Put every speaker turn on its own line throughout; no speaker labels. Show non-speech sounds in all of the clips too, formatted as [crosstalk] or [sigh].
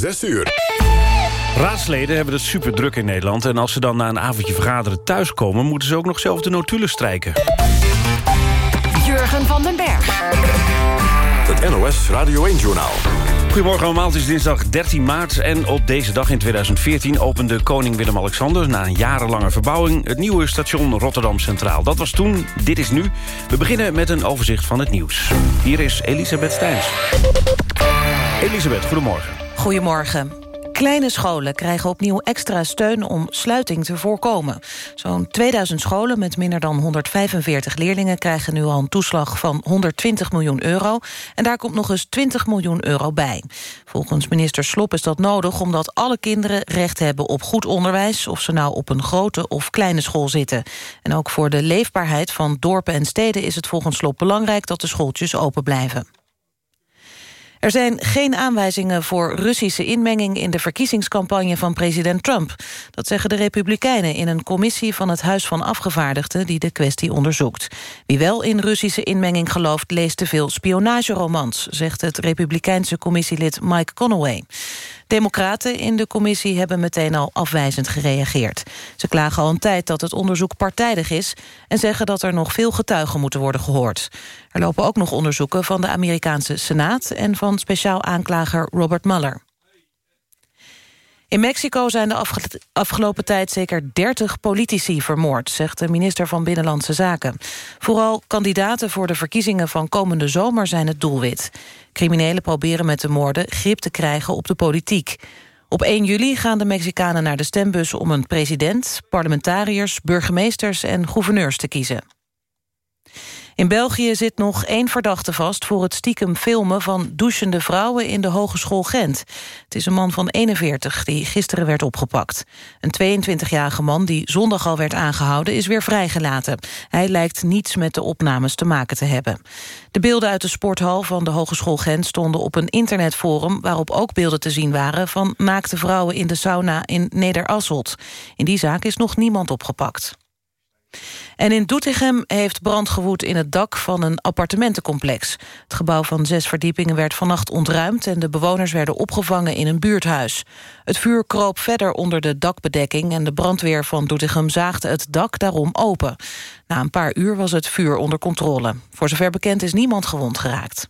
6 uur.
Raadsleden hebben het super druk in Nederland... en als ze dan na een avondje vergaderen thuiskomen... moeten ze ook nog zelf de notulen strijken.
Jurgen van den Berg.
Het NOS Radio 1-journaal.
Goedemorgen allemaal, het is dinsdag 13 maart... en op deze dag in 2014 opende koning Willem-Alexander... na een jarenlange verbouwing het nieuwe station Rotterdam Centraal. Dat was toen, dit is nu. We beginnen met een overzicht van het nieuws. Hier is Elisabeth Steins. Elisabeth, goedemorgen.
Goedemorgen. Kleine scholen krijgen opnieuw extra steun om sluiting te voorkomen. Zo'n 2000 scholen met minder dan 145 leerlingen... krijgen nu al een toeslag van 120 miljoen euro. En daar komt nog eens 20 miljoen euro bij. Volgens minister Slop is dat nodig omdat alle kinderen recht hebben op goed onderwijs... of ze nou op een grote of kleine school zitten. En ook voor de leefbaarheid van dorpen en steden is het volgens Slop belangrijk... dat de schooltjes open blijven. Er zijn geen aanwijzingen voor Russische inmenging... in de verkiezingscampagne van president Trump. Dat zeggen de Republikeinen in een commissie van het Huis van Afgevaardigden... die de kwestie onderzoekt. Wie wel in Russische inmenging gelooft... leest te veel spionageromans, zegt het Republikeinse commissielid Mike Conaway. Democraten in de commissie hebben meteen al afwijzend gereageerd. Ze klagen al een tijd dat het onderzoek partijdig is... en zeggen dat er nog veel getuigen moeten worden gehoord. Er lopen ook nog onderzoeken van de Amerikaanse Senaat... en van speciaal aanklager Robert Mueller. In Mexico zijn de afgelopen tijd zeker 30 politici vermoord... zegt de minister van Binnenlandse Zaken. Vooral kandidaten voor de verkiezingen van komende zomer zijn het doelwit. Criminelen proberen met de moorden grip te krijgen op de politiek. Op 1 juli gaan de Mexicanen naar de stembus om een president... parlementariërs, burgemeesters en gouverneurs te kiezen. In België zit nog één verdachte vast voor het stiekem filmen van douchende vrouwen in de Hogeschool Gent. Het is een man van 41 die gisteren werd opgepakt. Een 22-jarige man die zondag al werd aangehouden is weer vrijgelaten. Hij lijkt niets met de opnames te maken te hebben. De beelden uit de sporthal van de Hogeschool Gent stonden op een internetforum waarop ook beelden te zien waren van naakte vrouwen in de sauna in Nederasselt. In die zaak is nog niemand opgepakt. En in Doetinchem heeft brand gewoed in het dak van een appartementencomplex. Het gebouw van zes verdiepingen werd vannacht ontruimd... en de bewoners werden opgevangen in een buurthuis. Het vuur kroop verder onder de dakbedekking... en de brandweer van Doetinchem zaagde het dak daarom open. Na een paar uur was het vuur onder controle. Voor zover bekend is niemand gewond geraakt.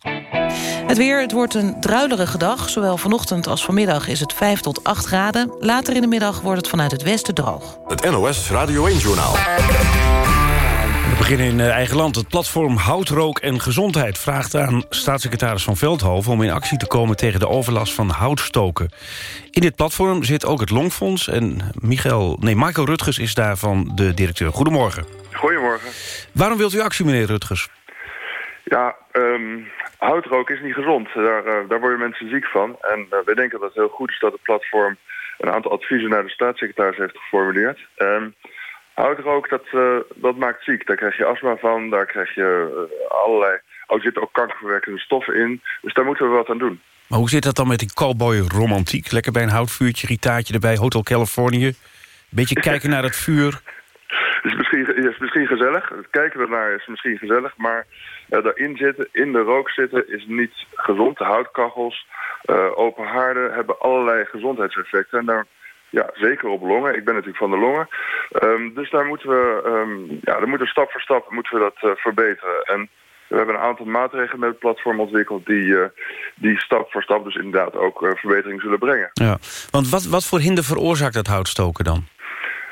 Het weer, het wordt een druilerige dag. Zowel vanochtend als vanmiddag is het 5 tot 8 graden. Later in de middag wordt het vanuit het westen droog.
Het NOS Radio 1-journaal.
We beginnen in eh, eigen land. Het platform Hout, Rook en Gezondheid vraagt aan staatssecretaris Van Veldhoven... om in actie te komen tegen de overlast van houtstoken. In dit platform zit ook het Longfonds en Michael, nee, Michael Rutgers is daarvan de directeur. Goedemorgen.
Goedemorgen.
Waarom wilt u actie, meneer Rutgers?
Ja, um, houtrook is niet gezond. Daar, uh, daar worden mensen ziek van. En uh, wij denken dat het heel goed is dat het platform... een aantal adviezen naar de staatssecretaris heeft geformuleerd. Um, houtrook, dat, uh, dat maakt ziek. Daar krijg je astma van, daar krijg je allerlei... Oh, er zitten ook kankerverwekkende stoffen in. Dus daar moeten we wat aan doen.
Maar hoe zit dat dan met die cowboy-romantiek? Lekker bij een houtvuurtje, gitaartje erbij, Hotel Californië. Beetje [laughs] kijken naar het vuur.
is misschien, is misschien gezellig. Het kijken ernaar is misschien gezellig. Maar daarin zitten, in de rook zitten, is niet gezond. Houtkachels, uh, open haarden hebben allerlei gezondheidseffecten. En daar, ja, zeker op longen. Ik ben natuurlijk van de longen. Um, dus daar moeten we, um, ja, daar moeten stap voor stap moeten we dat uh, verbeteren. En we hebben een aantal maatregelen met het platform ontwikkeld... die, uh, die stap voor stap dus inderdaad ook verbetering zullen brengen.
Ja, want wat, wat voor hinder veroorzaakt dat houtstoken dan?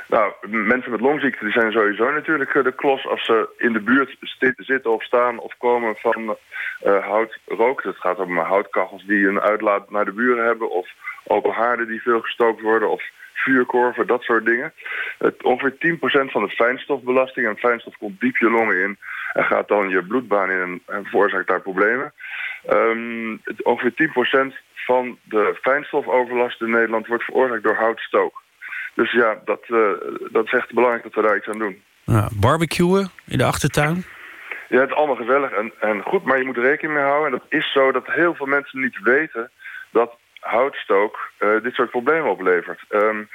Nou, mensen met longziekte die zijn sowieso natuurlijk de klos als ze in de buurt zitten of staan of komen van uh, houtrook. Het gaat om houtkachels die een uitlaat naar de buren hebben of open haarden die veel gestookt worden of vuurkorven, dat soort dingen. Het, ongeveer 10% van de fijnstofbelasting, en fijnstof komt diep je longen in en gaat dan je bloedbaan in en, veroorzaakt daar problemen. Um, het, ongeveer 10% van de fijnstofoverlast in Nederland wordt veroorzaakt door houtstook. Dus ja, dat, uh, dat is echt belangrijk dat we daar iets aan doen.
Ja, barbecuen in de achtertuin?
Ja, het is allemaal gezellig en, en goed, maar je moet er rekening mee houden. En dat is zo dat heel veel mensen niet weten dat houtstook uh, dit soort problemen oplevert. Um,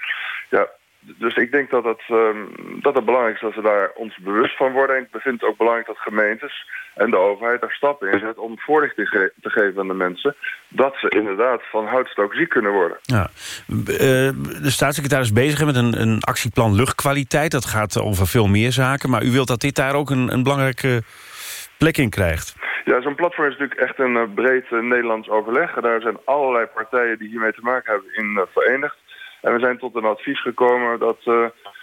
ja, dus ik denk dat het, ehm, dat het belangrijk is dat we daar ons bewust van worden. En ik vind het ook belangrijk dat gemeentes en de overheid daar stappen in zetten... om voorlichting te geven aan de mensen... dat ze inderdaad van houtstook ziek kunnen worden.
Ja. de staatssecretaris is bezig met een, een actieplan luchtkwaliteit. Dat gaat over veel meer zaken. Maar u wilt dat dit daar ook een, een belangrijke plek in krijgt.
Ja, zo'n platform is natuurlijk echt een uh, breed uh, Nederlands overleg. Daar zijn allerlei partijen die hiermee te maken hebben in verenigd. En we zijn tot een advies gekomen dat,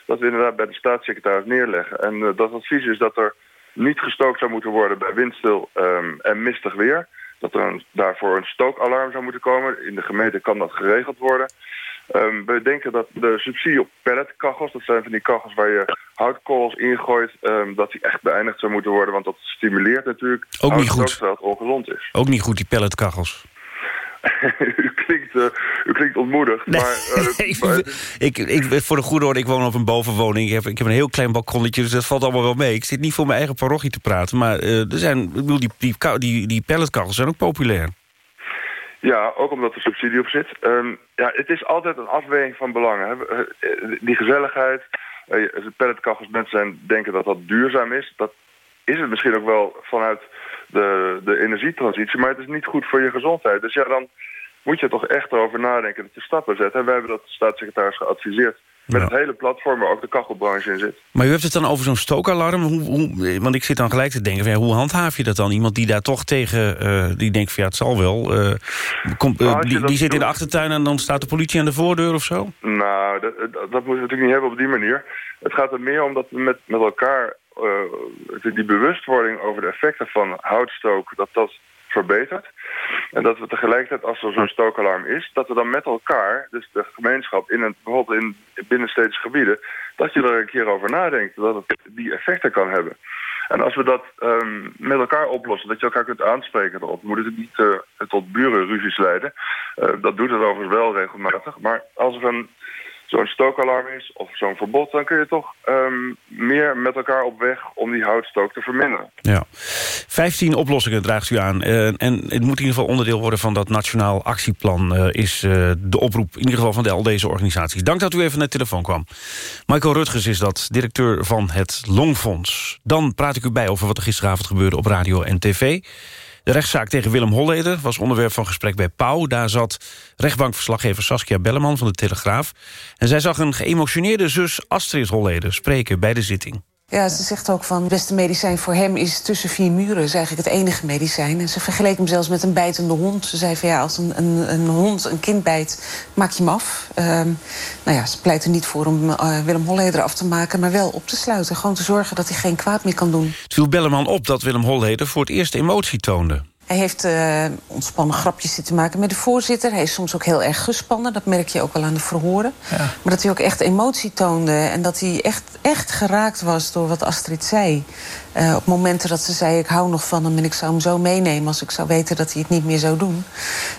dat we inderdaad bij de staatssecretaris neerleggen. En dat advies is dat er niet gestookt zou moeten worden bij windstil um, en mistig weer. Dat er een, daarvoor een stookalarm zou moeten komen. In de gemeente kan dat geregeld worden. Um, we denken dat de subsidie op pelletkachels, dat zijn van die kachels waar je houtkorrels ingooit, um, dat die echt beëindigd zou moeten worden. Want dat stimuleert natuurlijk
Ook niet goed.
dat het ongezond is.
Ook niet goed, die pelletkachels. [laughs]
u, klinkt, uh, u klinkt ontmoedigd. Nee, maar, [laughs] uh, maar...
ik, ik, voor de goede orde, ik woon op een bovenwoning. Ik heb, ik heb een heel klein balkonnetje, dus dat valt allemaal wel mee. Ik zit niet voor mijn eigen parochie te praten. Maar uh, er zijn, ik bedoel, die, die, die, die pelletkachels zijn ook populair.
Ja, ook omdat er subsidie op zit. Um, ja, het is altijd een afweging van belangen. Hè. Die gezelligheid, pelletkachels, mensen zijn, denken dat dat duurzaam is. Dat is het misschien ook wel vanuit de, de energietransitie, maar het is niet goed voor je gezondheid. Dus ja, dan moet je toch echt erover nadenken dat je stappen zet. En wij hebben dat de staatssecretaris geadviseerd met het hele platform waar ook de kachelbranche in zit.
Maar u hebt het dan over zo'n stookalarm. Hoe, hoe, want ik zit dan gelijk te denken, van, ja, hoe handhaaf je dat dan? Iemand die daar toch tegen, uh, die denkt van ja, het zal wel. Uh, kom, uh, die, die zit in de achtertuin en dan staat de politie aan de voordeur of zo?
Nou, dat, dat, dat moeten we natuurlijk niet hebben op die manier. Het gaat er meer om dat we met, met elkaar die bewustwording over de effecten van houtstook, dat dat verbetert. En dat we tegelijkertijd, als er zo'n stookalarm is... dat we dan met elkaar, dus de gemeenschap, in een, bijvoorbeeld in binnenstedse gebieden... dat je er een keer over nadenkt, dat het die effecten kan hebben. En als we dat um, met elkaar oplossen, dat je elkaar kunt aanspreken erop... moet het niet uh, tot burenruzies leiden. Uh, dat doet het overigens wel regelmatig. Maar als er een zo'n stookalarm is of zo'n verbod... dan kun je toch um, meer met elkaar op weg om die houtstook te verminderen.
Ja. Vijftien oplossingen draagt u aan. Uh, en het moet in ieder geval onderdeel worden van dat nationaal actieplan... Uh, is uh, de oproep in ieder geval van de, al deze organisaties. Dank dat u even naar de telefoon kwam. Michael Rutgers is dat, directeur van het Longfonds. Dan praat ik u bij over wat er gisteravond gebeurde op radio en tv... De rechtszaak tegen Willem Holleder was onderwerp van gesprek bij Pauw. Daar zat rechtbankverslaggever Saskia Belleman van de Telegraaf. En zij zag een geëmotioneerde zus Astrid Holleder spreken bij de zitting.
Ja, ze zegt ook van het beste medicijn voor hem is tussen vier muren. Is eigenlijk het enige medicijn. En ze vergeleek hem zelfs met een bijtende hond. Ze zei van ja, als een, een, een hond een kind bijt, maak je hem af. Uh, nou ja, ze pleit er niet voor om uh, Willem Holleder af te maken... maar wel op te sluiten. Gewoon te zorgen dat hij geen kwaad meer kan doen.
Het viel Belleman op dat Willem Holleder voor het eerst emotie toonde.
Hij heeft uh, ontspannen grapjes zitten maken met de voorzitter. Hij is soms ook heel erg gespannen. Dat merk je ook wel aan de verhoren. Ja. Maar dat hij ook echt emotie toonde. En dat hij echt, echt geraakt was door wat Astrid zei. Uh, op momenten dat ze zei, ik hou nog van hem... en ik zou hem zo meenemen als ik zou weten dat hij het niet meer zou doen.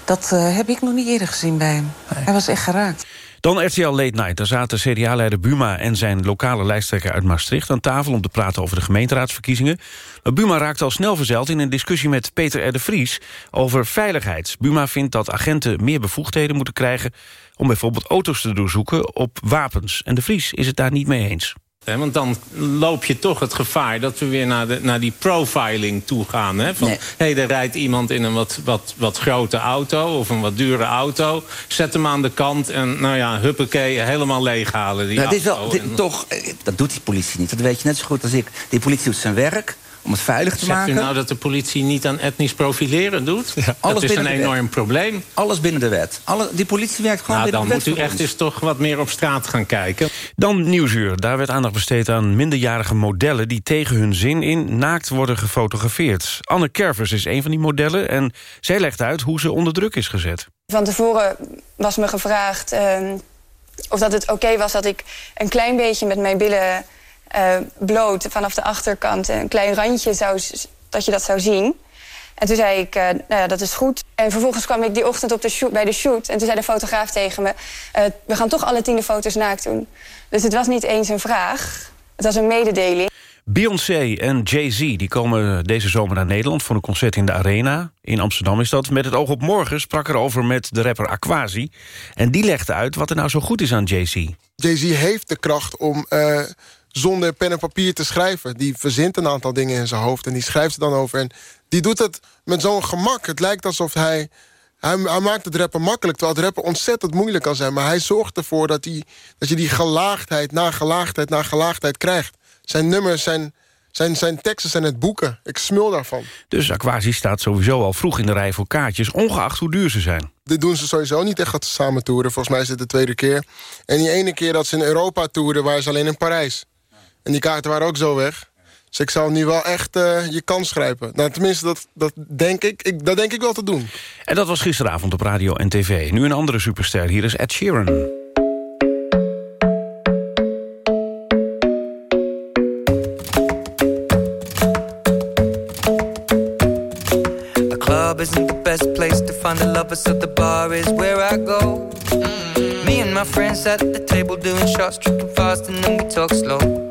Dat uh, heb ik nog niet eerder gezien bij hem. Nee. Hij was echt geraakt.
Dan RTL Late Night. Daar zaten CDA-leider Buma en zijn lokale lijsttrekker uit Maastricht... aan tafel om te praten over de gemeenteraadsverkiezingen. Maar Buma raakte al snel verzeild in een discussie met Peter R. de Vries... over veiligheid. Buma vindt dat agenten meer bevoegdheden moeten krijgen... om bijvoorbeeld auto's te doorzoeken op wapens. En de Vries is het daar niet mee eens.
Want dan loop je toch het gevaar dat we weer naar, de, naar die profiling toe gaan. Hè? Van, nee. hey, er rijdt iemand in een wat, wat, wat grote auto of een wat dure auto. Zet hem aan de kant en nou ja, huppakee, helemaal leeghalen. Die
nou, dit is
wel,
dit, en... toch, dat doet die politie niet. Dat weet je net zo goed als ik. Die politie doet zijn werk om het veilig te
Zegt
maken.
u nou dat de politie niet aan etnisch profileren doet? Ja. Dat is een enorm probleem.
Alles binnen de wet. Alle, die politie werkt gewoon
nou,
binnen de
wet. Dan moet u echt eens toch wat meer op straat gaan kijken.
Dan Nieuwsuur. Daar werd aandacht besteed aan minderjarige modellen... die tegen hun zin in naakt worden gefotografeerd. Anne Kervers is een van die modellen... en zij legt uit hoe ze onder druk is gezet.
Van tevoren was me gevraagd... Uh, of dat het oké okay was dat ik een klein beetje met mijn billen uh, bloot vanaf de achterkant. Een klein randje zou, dat je dat zou zien. En toen zei ik, uh, nou ja, dat is goed. En vervolgens kwam ik die ochtend op de shoot, bij de shoot. En toen zei de fotograaf tegen me... Uh, we gaan toch alle tien de foto's naakt doen. Dus het was niet eens een vraag. Het was een mededeling.
Beyoncé en Jay-Z die komen deze zomer naar Nederland... voor een concert in de Arena. In Amsterdam is dat. Met het oog op morgen sprak er over met de rapper Aquasi. En die legde uit wat er nou zo goed is aan Jay-Z.
Jay-Z heeft de kracht om uh, zonder pen en papier te schrijven. Die verzint een aantal dingen in zijn hoofd en die schrijft er dan over. En die doet het met zo'n gemak. Het lijkt alsof hij hij, hij, maakt het rappen makkelijk, terwijl het rappen ontzettend moeilijk kan zijn. Maar hij zorgt ervoor dat, die, dat je die gelaagdheid na gelaagdheid na gelaagdheid krijgt. Zijn nummers, zijn, zijn, zijn teksten zijn het boeken. Ik smul daarvan.
Dus Aquasi staat sowieso al vroeg in de rij voor kaartjes... ongeacht hoe duur ze zijn.
Dit doen ze sowieso niet echt samen toeren. Volgens mij is het de tweede keer. En die ene keer dat ze in Europa toeren... waren ze alleen in Parijs. En die kaarten waren ook zo weg. Dus ik zou nu wel echt uh, je kans grijpen. Nou, tenminste, dat, dat, denk ik, ik, dat denk ik wel te doen.
En dat was gisteravond op radio en tv. Nu een andere superster. Hier is Ed Sheeran.
The club isn't the best place to find the lovers, so the bar is where I go. Mm -hmm. Me and my friends at the table doing shots, tripping fast, and then we talk slow.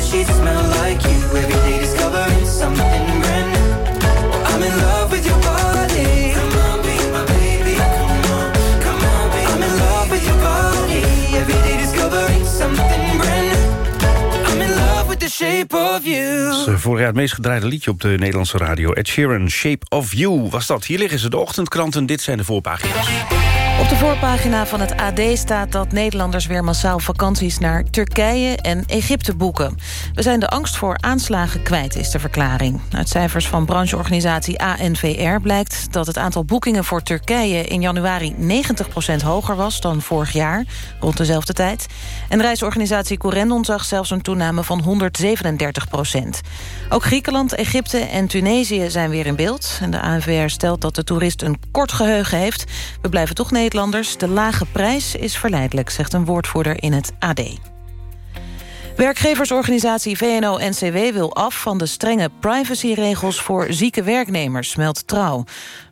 bed sheets smell like you. Every day discovering something brand new. I'm in love with your body. Come on, be my baby. Come on, come on, be I'm in love with your body. Every day discovering something brand new. I'm in love with the shape of you.
Dat is eh, vorig jaar het meest gedraaide liedje op de Nederlandse radio. Ed Sheeran, Shape of You was dat. Hier liggen ze, de ochtendkranten. Dit zijn de voorpagina's.
Op de voorpagina van het AD staat dat Nederlanders weer massaal vakanties naar Turkije en Egypte boeken. We zijn de angst voor aanslagen kwijt, is de verklaring. Uit cijfers van brancheorganisatie ANVR blijkt dat het aantal boekingen voor Turkije in januari 90% hoger was dan vorig jaar, rond dezelfde tijd. En reisorganisatie Corendon zag zelfs een toename van 137% Ook Griekenland, Egypte en Tunesië zijn weer in beeld. En de ANVR stelt dat de toerist een kort geheugen heeft. We blijven toch Nederland De lage prijs is verleidelijk, zegt een woordvoerder in het AD. Werkgeversorganisatie VNO-NCW wil af van de strenge privacyregels voor zieke werknemers, meldt Trouw.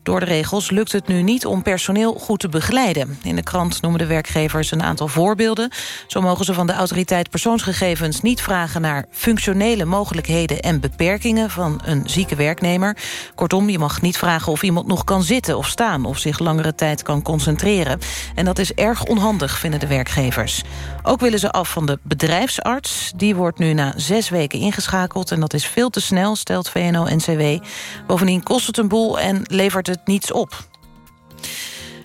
Door de regels lukt het nu niet om personeel goed te begeleiden. In de krant noemen de werkgevers een aantal voorbeelden. Zo mogen ze van de autoriteit persoonsgegevens niet vragen... naar functionele mogelijkheden en beperkingen van een zieke werknemer. Kortom, je mag niet vragen of iemand nog kan zitten of staan... of zich langere tijd kan concentreren. En dat is erg onhandig, vinden de werkgevers. Ook willen ze af van de bedrijfsarts. Die wordt nu na zes weken ingeschakeld... en dat is veel te snel, stelt VNO-NCW. Bovendien kost het een boel en levert het niets op.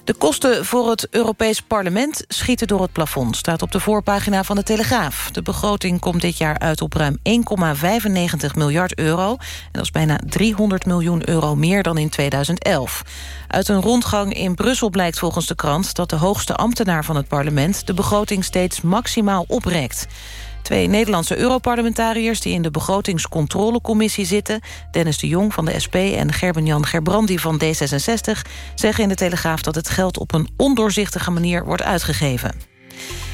De kosten voor het Europees Parlement schieten door het plafond... staat op de voorpagina van de Telegraaf. De begroting komt dit jaar uit op ruim 1,95 miljard euro. En dat is bijna 300 miljoen euro meer dan in 2011. Uit een rondgang in Brussel blijkt volgens de krant... dat de hoogste ambtenaar van het parlement... de begroting steeds maximaal oprekt. Twee Nederlandse Europarlementariërs die in de begrotingscontrolecommissie zitten... Dennis de Jong van de SP en Gerben-Jan Gerbrandi van D66... zeggen in de Telegraaf dat het geld op een ondoorzichtige manier wordt uitgegeven.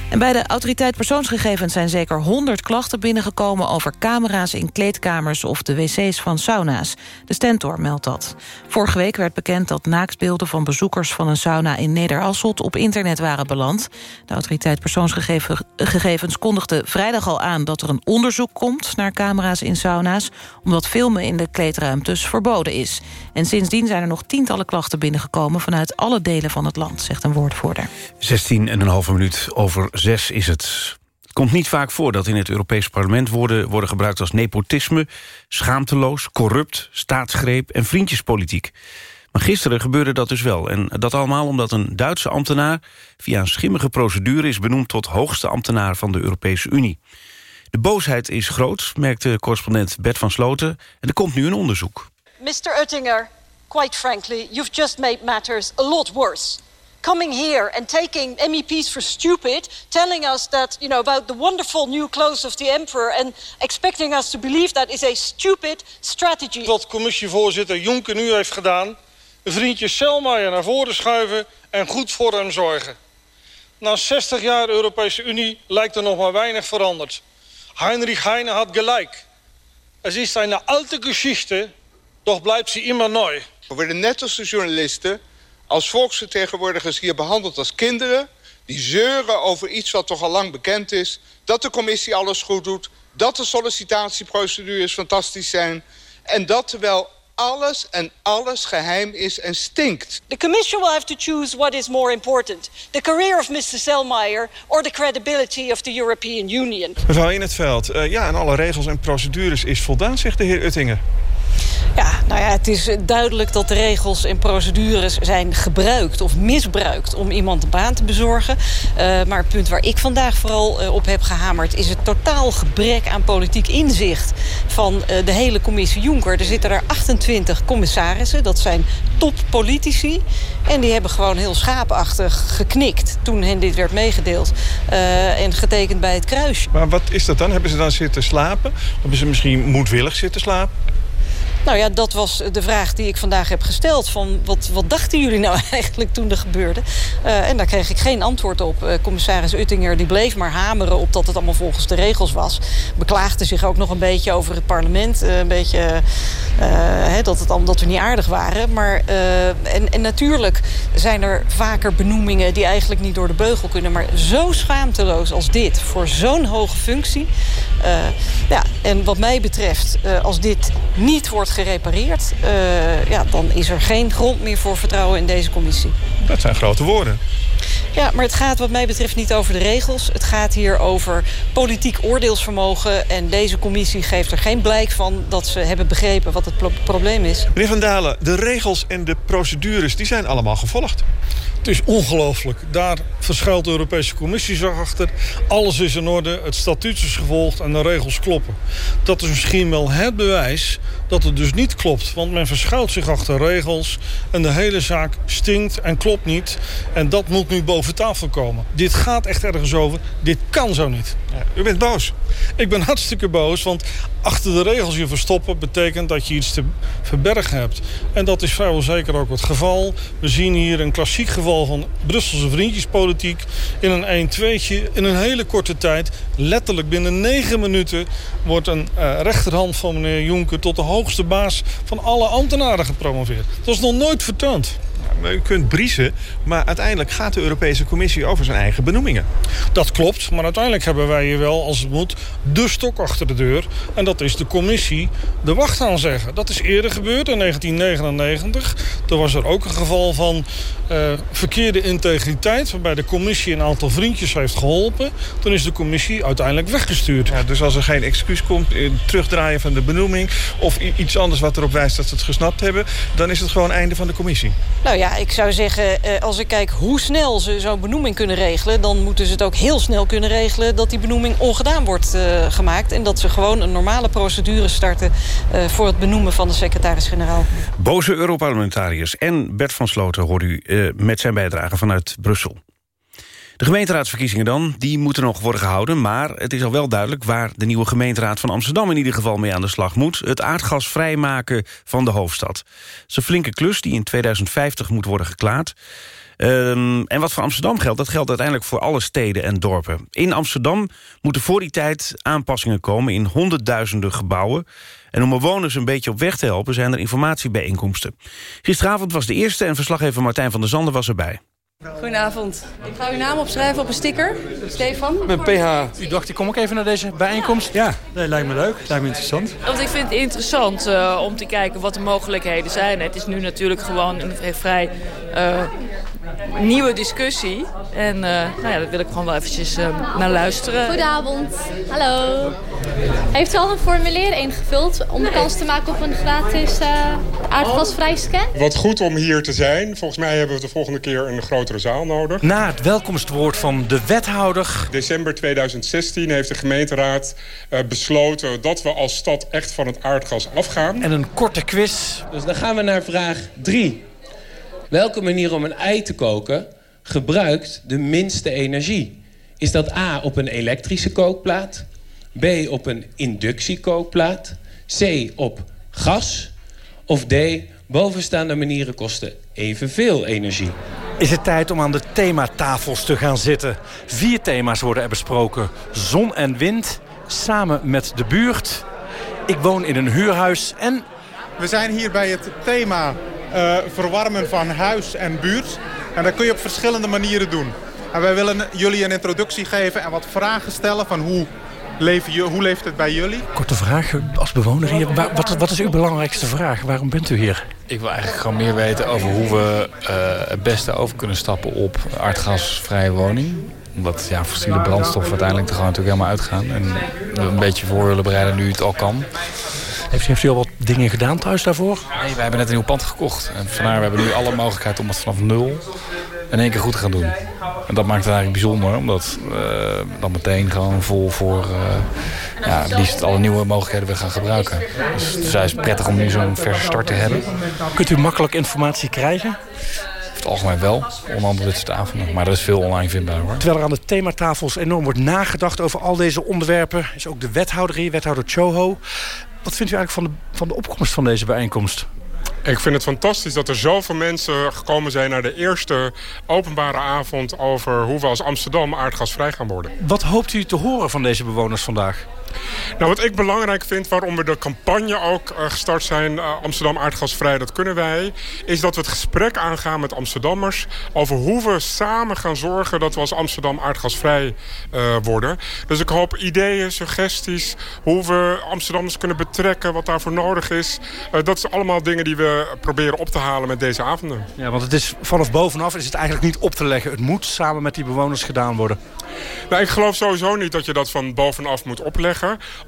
En bij de autoriteit persoonsgegevens zijn zeker 100 klachten binnengekomen... over camera's in kleedkamers of de wc's van sauna's. De Stentor meldt dat. Vorige week werd bekend dat naaktbeelden van bezoekers... van een sauna in Nederasselt op internet waren beland. De autoriteit persoonsgegevens kondigde vrijdag al aan... dat er een onderzoek komt naar camera's in sauna's... omdat filmen in de kleedruimtes verboden is. En sindsdien zijn er nog tientallen klachten binnengekomen... vanuit alle delen van het land, zegt een woordvoerder.
16 en een halve minuut over zes is het. Het komt niet vaak voor dat in het Europees Parlement woorden worden gebruikt als nepotisme, schaamteloos, corrupt, staatsgreep en vriendjespolitiek. Maar gisteren gebeurde dat dus wel. En dat allemaal omdat een Duitse ambtenaar via een schimmige procedure is benoemd tot hoogste ambtenaar van de Europese Unie. De boosheid is groot, merkte correspondent Bert van Sloten. En er komt nu een onderzoek.
Mr. Oettinger, quite frankly, you've just made matters a lot worse coming here and taking MEPs for stupid, telling us that, you know, about the wonderful new clothes of the emperor and expecting us to believe that is a stupid strategy.
Wat commissievoorzitter Jonker nu heeft gedaan, een vriendje Selmayr naar voren schuiven en goed voor hem zorgen. Na 60 jaar Europese Unie lijkt er nog maar weinig veranderd. Heinrich Heine had gelijk. Het is een oude Geschichte, doch blijft ze immer neu.
We worden net als de journalisten als volksvertegenwoordigers hier behandeld als kinderen... die zeuren over iets wat toch al lang bekend is... dat de commissie alles goed doet... dat de sollicitatieprocedures fantastisch zijn... en dat terwijl alles en alles geheim is en stinkt.
The commission will have to choose what is more important. The career of Mr. Selmayr or the credibility of the European Union.
Mevrouw In het Veld, uh, ja, aan alle regels en procedures is voldaan, zegt de heer Uttingen.
Ja, nou ja, het is duidelijk dat de regels en procedures zijn gebruikt of misbruikt om iemand een baan te bezorgen. Uh, maar het punt waar ik vandaag vooral uh, op heb gehamerd is het totaal gebrek aan politiek inzicht van uh, de hele commissie Jonker. Er zitten daar 28 commissarissen, dat zijn toppolitici. En die hebben gewoon heel schaapachtig geknikt toen hen dit werd meegedeeld. en getekend bij het kruisje.
Maar wat is dat dan? Hebben ze dan zitten slapen? Hebben ze misschien moedwillig zitten slapen?
Nou ja, dat was de vraag die ik vandaag heb gesteld. Van wat, wat dachten jullie nou [laughs] eigenlijk toen er gebeurde? Uh, en daar kreeg ik geen antwoord op. Uh, commissaris Uttinger die bleef maar hameren op dat het allemaal volgens de regels was. Beklaagde zich ook nog een beetje over het parlement. Uh, een beetje dat, het, dat we niet aardig waren. Maar, en, en natuurlijk zijn er vaker benoemingen die eigenlijk niet door de beugel kunnen. Maar zo schaamteloos als dit voor zo'n hoge functie. ja, en wat mij betreft, als dit niet wordt gerepareerd... Uh, ja, dan is er geen grond meer voor vertrouwen in deze commissie.
Dat zijn grote woorden.
Ja, maar het gaat wat mij betreft niet over de regels. Het gaat hier over politiek oordeelsvermogen. En deze commissie geeft er geen blijk van dat ze hebben begrepen wat het probleem is.
Meneer Van Dalen, de regels en de procedures die zijn allemaal gevolgd.
Het is ongelooflijk. Daar verschuilt de Europese Commissie zich achter. Alles is in orde, het statuut is gevolgd en de regels kloppen. Dat is misschien wel het bewijs dat het dus niet klopt. Want men verschuilt zich achter regels en de hele zaak stinkt en klopt niet. En dat moet nu boven tafel komen. Dit gaat echt ergens over. Dit kan zo niet.
Ja, u bent boos?
Ik ben [laughs] hartstikke boos, want achter de regels je verstoppen... betekent dat je iets te verbergen hebt. En dat is vrijwel zeker ook het geval. We zien hier een klassiek geval van Brusselse vriendjespolitiek... in een 1-2'tje in een hele korte tijd. Letterlijk binnen negen minuten wordt een uh, rechterhand van meneer Jonker... tot de hoogste baas van alle ambtenaren gepromoveerd. Dat is nog nooit vertoond
u kunt briezen, maar uiteindelijk gaat de Europese Commissie over zijn eigen benoemingen.
Dat klopt, maar uiteindelijk hebben wij hier wel, als het moet, de stok achter de deur. En dat is de commissie de wacht aan zeggen. Dat is eerder gebeurd in 1999. Toen was er ook een geval van uh, verkeerde integriteit... waarbij de commissie een aantal vriendjes heeft geholpen. Toen is de commissie uiteindelijk weggestuurd.
Ja, dus als er geen excuus komt, terugdraaien van de benoeming... of iets anders wat erop wijst dat ze het gesnapt hebben... dan is het gewoon einde van de commissie.
Nou ja, ik zou zeggen, eh, als ik kijk hoe snel ze zo'n benoeming kunnen regelen... dan moeten ze het ook heel snel kunnen regelen... dat die benoeming ongedaan wordt uh, gemaakt... en dat ze gewoon een normale procedure starten... Uh, voor het benoemen van de secretaris-generaal.
Boze Europarlementariërs en Bert van Sloten hoort u met zijn bijdrage vanuit Brussel. De gemeenteraadsverkiezingen dan, die moeten nog worden gehouden... maar het is al wel duidelijk waar de nieuwe gemeenteraad van Amsterdam... in ieder geval mee aan de slag moet. Het aardgas vrijmaken van de hoofdstad. Het is een flinke klus die in 2050 moet worden geklaard. Um, en wat voor Amsterdam geldt, dat geldt uiteindelijk voor alle steden en dorpen. In Amsterdam moeten voor die tijd aanpassingen komen in honderdduizenden gebouwen. En om bewoners een beetje op weg te helpen zijn er informatiebijeenkomsten. Gisteravond was de eerste en verslaggever Martijn van der Zanden was erbij.
Goedenavond. Ik ga uw naam opschrijven op een sticker. Stefan.
Ik ben PH. U dacht, ik kom ook even naar deze bijeenkomst?
Ja, dat lijkt me leuk. Lijkt me interessant.
Want ik vind het interessant uh, om te kijken wat de mogelijkheden zijn. Het is nu natuurlijk gewoon een vrij uh, nieuwe discussie. En uh, nou ja, daar wil ik gewoon wel eventjes naar luisteren.
Goedenavond. Hallo. Heeft u al een formulier ingevuld om de kans te maken op een gratis aardgasvrij scan?
Wat goed om hier te zijn. Volgens mij hebben we de volgende keer een grotere zaal nodig.
Na het welkomstwoord van de wethouder.
December 2016 heeft de gemeenteraad uh, besloten dat we als stad echt van het aardgas afgaan.
En een korte quiz.
Dus dan gaan we naar vraag 3. Welke manier om een ei te koken gebruikt de minste energie? Is dat A op een elektrische kookplaat? B op een inductiekookplaat? C op gas? Of D bovenstaande manieren kosten evenveel energie?
is het tijd om aan de thematafels te gaan zitten. Vier thema's worden er besproken. Zon en wind, samen met de buurt. Ik woon in een huurhuis en...
We zijn hier bij het thema uh, verwarmen van huis en buurt. En dat kun je op verschillende manieren doen. En wij willen jullie een introductie geven en wat vragen stellen van hoe Leven hoe leeft het bij jullie?
Korte vraag als bewoner hier. Wat, wat is uw belangrijkste vraag? Waarom bent u hier?
Ik wil eigenlijk gewoon meer weten over hoe we uh, het beste over kunnen stappen op aardgasvrije woning. Omdat ja, fossiele brandstoffen uiteindelijk er gewoon natuurlijk helemaal uitgaan. En we een beetje voor willen bereiden nu het al kan.
Heeft, heeft, u al wat dingen gedaan thuis daarvoor?
Nee, wij hebben net een nieuw pand gekocht. En vandaar we hebben nu alle mogelijkheid om het vanaf nul in één keer goed te gaan doen. En dat maakt het eigenlijk bijzonder, omdat we uh, dan meteen gewoon vol voor uh, ja, liefst alle nieuwe mogelijkheden we gaan gebruiken. Dus het is prettig om nu zo'n verse start te hebben.
Kunt u makkelijk informatie krijgen?
het algemeen wel, onder andere dit soort avonden. Maar er is veel online vindbaar hoor.
Terwijl er aan de thematafels enorm wordt nagedacht over al deze onderwerpen... is ook de wethouder hier, wethouder Choho. Wat vindt u eigenlijk van de, van de opkomst van deze bijeenkomst?
Ik vind het fantastisch dat er zoveel mensen gekomen zijn... naar de eerste openbare avond over hoe we als Amsterdam aardgasvrij gaan worden.
Wat hoopt u te horen van deze bewoners vandaag?
Nou, wat ik belangrijk vind, waarom we de campagne ook uh, gestart zijn... Uh, Amsterdam aardgasvrij, dat kunnen wij... is dat we het gesprek aangaan met Amsterdammers... over hoe we samen gaan zorgen dat we als Amsterdam aardgasvrij uh, worden. Dus ik hoop ideeën, suggesties... hoe we Amsterdammers kunnen betrekken, wat daarvoor nodig is. dat zijn allemaal dingen die we proberen op te halen met deze avonden.
Ja, want het is vanaf bovenaf is het eigenlijk niet op te leggen. Het moet samen met die bewoners gedaan worden.
Nou, ik geloof sowieso niet dat je dat van bovenaf moet opleggen.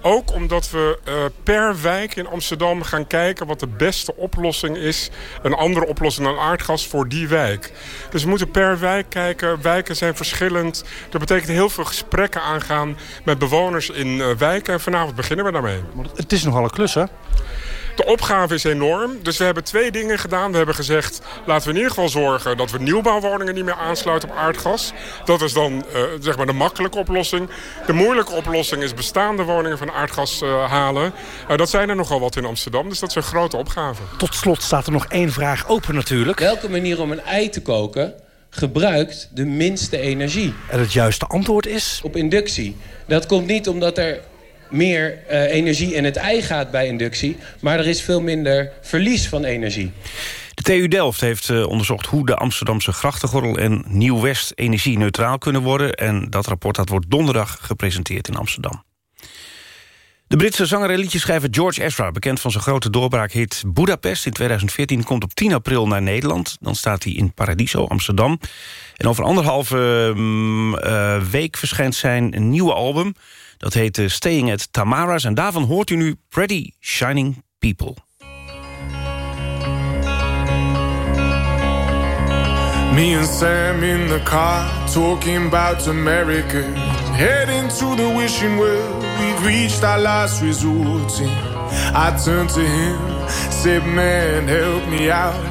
Ook omdat we uh, per wijk in Amsterdam gaan kijken... wat de beste oplossing is. Een andere oplossing dan aardgas voor die wijk. Dus we moeten per wijk kijken. Wijken zijn verschillend. Dat betekent heel veel gesprekken aangaan met bewoners in uh, wijken. En vanavond beginnen we daarmee.
Het is nogal een klus, hè?
De opgave is enorm. Dus we hebben twee dingen gedaan. We hebben gezegd, laten we in ieder geval zorgen... dat we nieuwbouwwoningen niet meer aansluiten op aardgas. Dat is dan uh, zeg maar de makkelijke oplossing. De moeilijke oplossing is bestaande woningen van aardgas uh, halen. Uh, dat zijn er nogal wat in Amsterdam, dus dat is een grote opgave.
Tot slot staat er nog één vraag open natuurlijk.
Welke manier om een ei te koken gebruikt de minste energie?
En het juiste antwoord is?
Op inductie. Dat komt niet omdat er meer uh, energie in het ei gaat bij inductie... maar er is veel minder verlies van energie.
De TU Delft heeft uh, onderzocht hoe de Amsterdamse grachtengordel en Nieuw-West energie-neutraal kunnen worden. En dat rapport dat wordt donderdag gepresenteerd in Amsterdam. De Britse zanger en liedjeschrijver George Ezra... bekend van zijn grote doorbraakhit Budapest in 2014... komt op 10 april naar Nederland. Dan staat hij in Paradiso, Amsterdam. En over anderhalve uh, week verschijnt zijn nieuwe album... Dat heet Staying at Tamara's. En daarvan hoort u nu Pretty Shining People.
Me and Sam in the car, talking about America. Heading to the wishing well, we've reached our last resort. I turned to him, said, Man, help me out.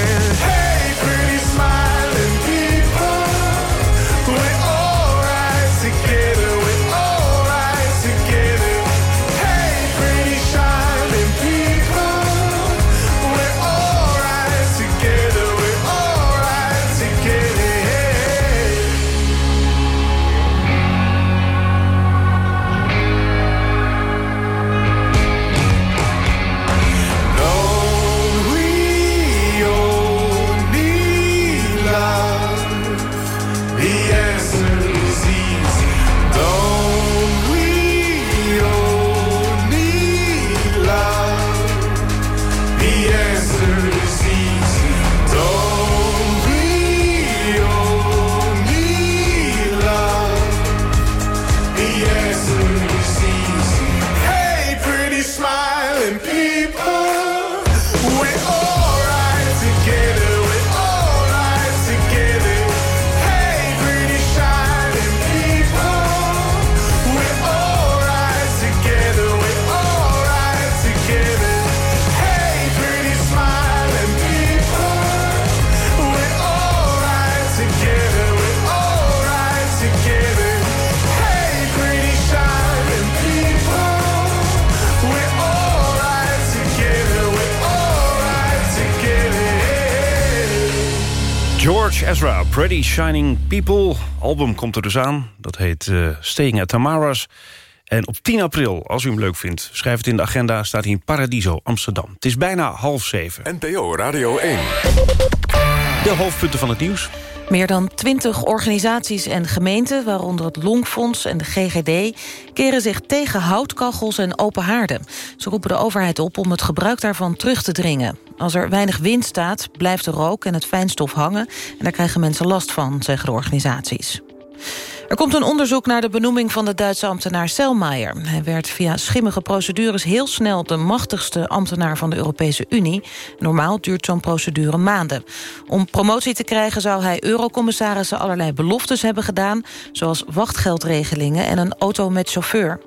Ezra, Pretty Shining People. Album komt er dus aan. Dat heet uh, Staying at Tamara's. En op 10 april, als u hem leuk vindt, schrijf het in de agenda... staat hij in Paradiso, Amsterdam. Het is bijna half zeven.
NPO Radio 1.
De hoofdpunten van het nieuws.
Meer dan twintig organisaties en gemeenten, waaronder het Longfonds en de GGD... keren zich tegen houtkachels en open haarden. Ze roepen de overheid op om het gebruik daarvan terug te dringen. Als er weinig wind staat, blijft de rook en het fijnstof hangen... en daar krijgen mensen last van, zeggen de organisaties. Er komt een onderzoek naar de benoeming van de Duitse ambtenaar Selmayr. Hij werd via schimmige procedures heel snel de machtigste ambtenaar van de Europese Unie. Normaal duurt zo'n procedure maanden. Om promotie te krijgen zou hij eurocommissarissen allerlei beloftes hebben gedaan... zoals wachtgeldregelingen en een auto met chauffeur.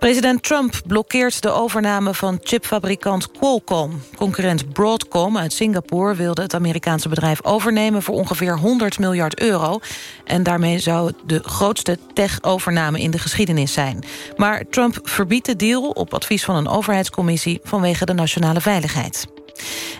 President Trump blokkeert de overname van chipfabrikant Qualcomm. Concurrent Broadcom uit Singapore wilde het Amerikaanse bedrijf overnemen... voor ongeveer 100 miljard euro. En daarmee zou de grootste tech-overname in de geschiedenis zijn. Maar Trump verbiedt de deal op advies van een overheidscommissie... vanwege de nationale veiligheid.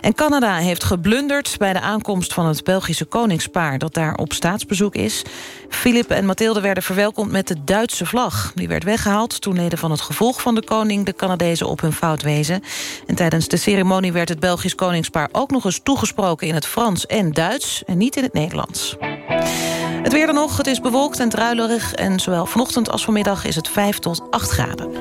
En Canada heeft geblunderd bij de aankomst van het Belgische koningspaar... dat daar op staatsbezoek is. Filip en Mathilde werden verwelkomd met de Duitse vlag. Die werd weggehaald toen leden van het gevolg van de koning... de Canadezen op hun fout wezen. En tijdens de ceremonie werd het Belgisch koningspaar ook nog eens toegesproken... in het Frans en Duits en niet in het Nederlands. Het weer dan nog, het is bewolkt en druilerig... en zowel vanochtend als vanmiddag is het 5 tot 8 graden.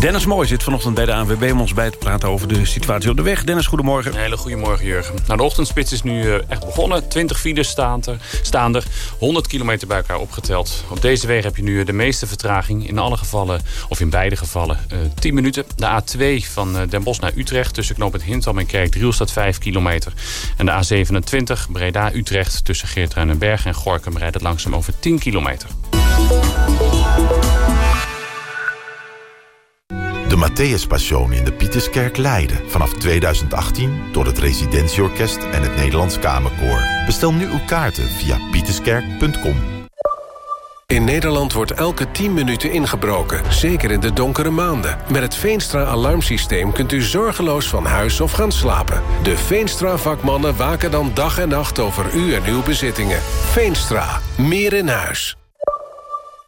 Dennis Mooi zit vanochtend bij de ANWB om ons bij te praten over de situatie op de weg. Dennis, goedemorgen.
Een hele goede morgen, Jurgen. Nou, de ochtendspits is nu uh, echt begonnen. 20 files staan er, staan er, 100 kilometer bij elkaar opgeteld. Op deze wegen heb je nu de meeste vertraging. In alle gevallen, of in beide gevallen, uh, 10 minuten. De A2 van Den Bosch naar Utrecht tussen knooppunt Hintam en Kerkdriel staat 5 kilometer. En de A27 Breda-Utrecht tussen Geertruinenberg en Gorkum het langzaam over 10 kilometer.
De Matthäus Passion in de Pieterskerk Leiden. Vanaf 2018 door het Residentieorkest en het Nederlands Kamerkoor. Bestel nu uw kaarten via pieterskerk.com.
In Nederland wordt elke 10 minuten ingebroken, zeker in de donkere maanden. Met het Veenstra-alarmsysteem kunt u zorgeloos van huis of gaan slapen. De Veenstra-vakmannen waken dan dag en nacht over u en uw bezittingen. Veenstra, meer in huis.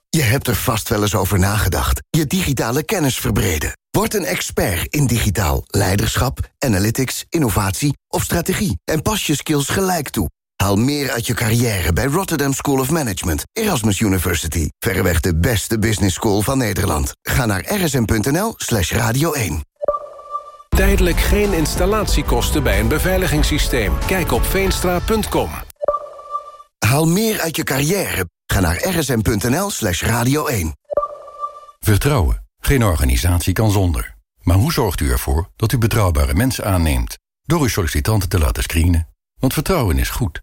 Je hebt er vast wel eens over nagedacht. Je digitale kennis verbreden. Word een expert in digitaal leiderschap, analytics, innovatie of strategie. En pas je skills gelijk toe. Haal meer uit je carrière bij Rotterdam School of Management, Erasmus University. Verreweg de beste business school van Nederland. Ga naar rsm.nl slash radio 1.
Tijdelijk geen installatiekosten bij een beveiligingssysteem. Kijk op veenstra.com.
Haal meer uit je carrière. Ga naar rsm.nl slash radio 1.
Vertrouwen. Geen organisatie kan zonder. Maar hoe zorgt u ervoor dat u betrouwbare mensen aanneemt? Door uw sollicitanten te laten screenen. Want vertrouwen is goed,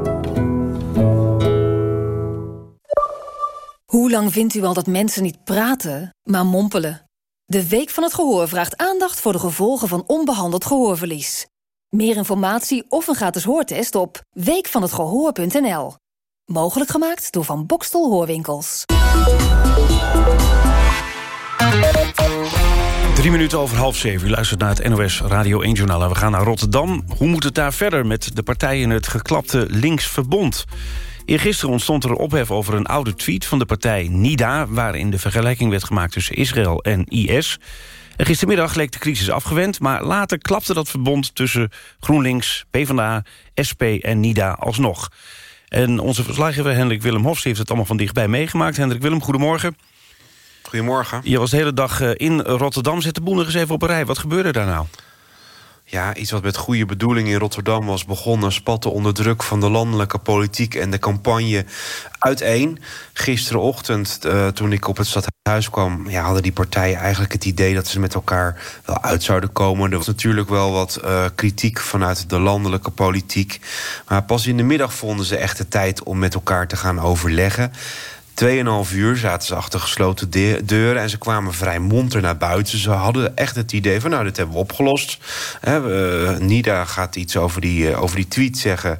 Hoe lang vindt u al dat mensen niet praten, maar mompelen? De Week van het Gehoor vraagt aandacht voor de gevolgen van onbehandeld gehoorverlies. Meer informatie of een gratis hoortest op weekvanhetgehoor.nl. Mogelijk gemaakt door Van Bokstel Hoorwinkels.
Drie minuten over half zeven. U luistert naar het NOS Radio 1-journaal. We gaan naar Rotterdam. Hoe moet het daar verder met de partijen in het geklapte Linksverbond? Eergisteren ontstond er ophef over een oude tweet van de partij NIDA... waarin de vergelijking werd gemaakt tussen Israël en IS. En gistermiddag leek de crisis afgewend... maar later klapte dat verbond tussen GroenLinks, PvdA, SP en NIDA alsnog. En onze verslaggever Hendrik Willem Hofs heeft het allemaal van dichtbij meegemaakt. Hendrik Willem, goedemorgen.
Goedemorgen.
Je was de hele dag in Rotterdam. Zet de boel nog eens even op een rij. Wat gebeurde daar nou?
Ja, iets wat met goede bedoeling in Rotterdam was begonnen... spatte onder druk van de landelijke politiek en de campagne uiteen. Gisterenochtend, uh, toen ik op het stadhuis kwam... Ja, hadden die partijen eigenlijk het idee dat ze met elkaar wel uit zouden komen. Er was natuurlijk wel wat uh, kritiek vanuit de landelijke politiek. Maar pas in de middag vonden ze echt de tijd om met elkaar te gaan overleggen 2,5 uur zaten ze achter gesloten deuren... en ze kwamen vrij monter naar buiten. Ze hadden echt het idee van, nou, dit hebben we opgelost. Nida gaat iets over die, over die tweet zeggen...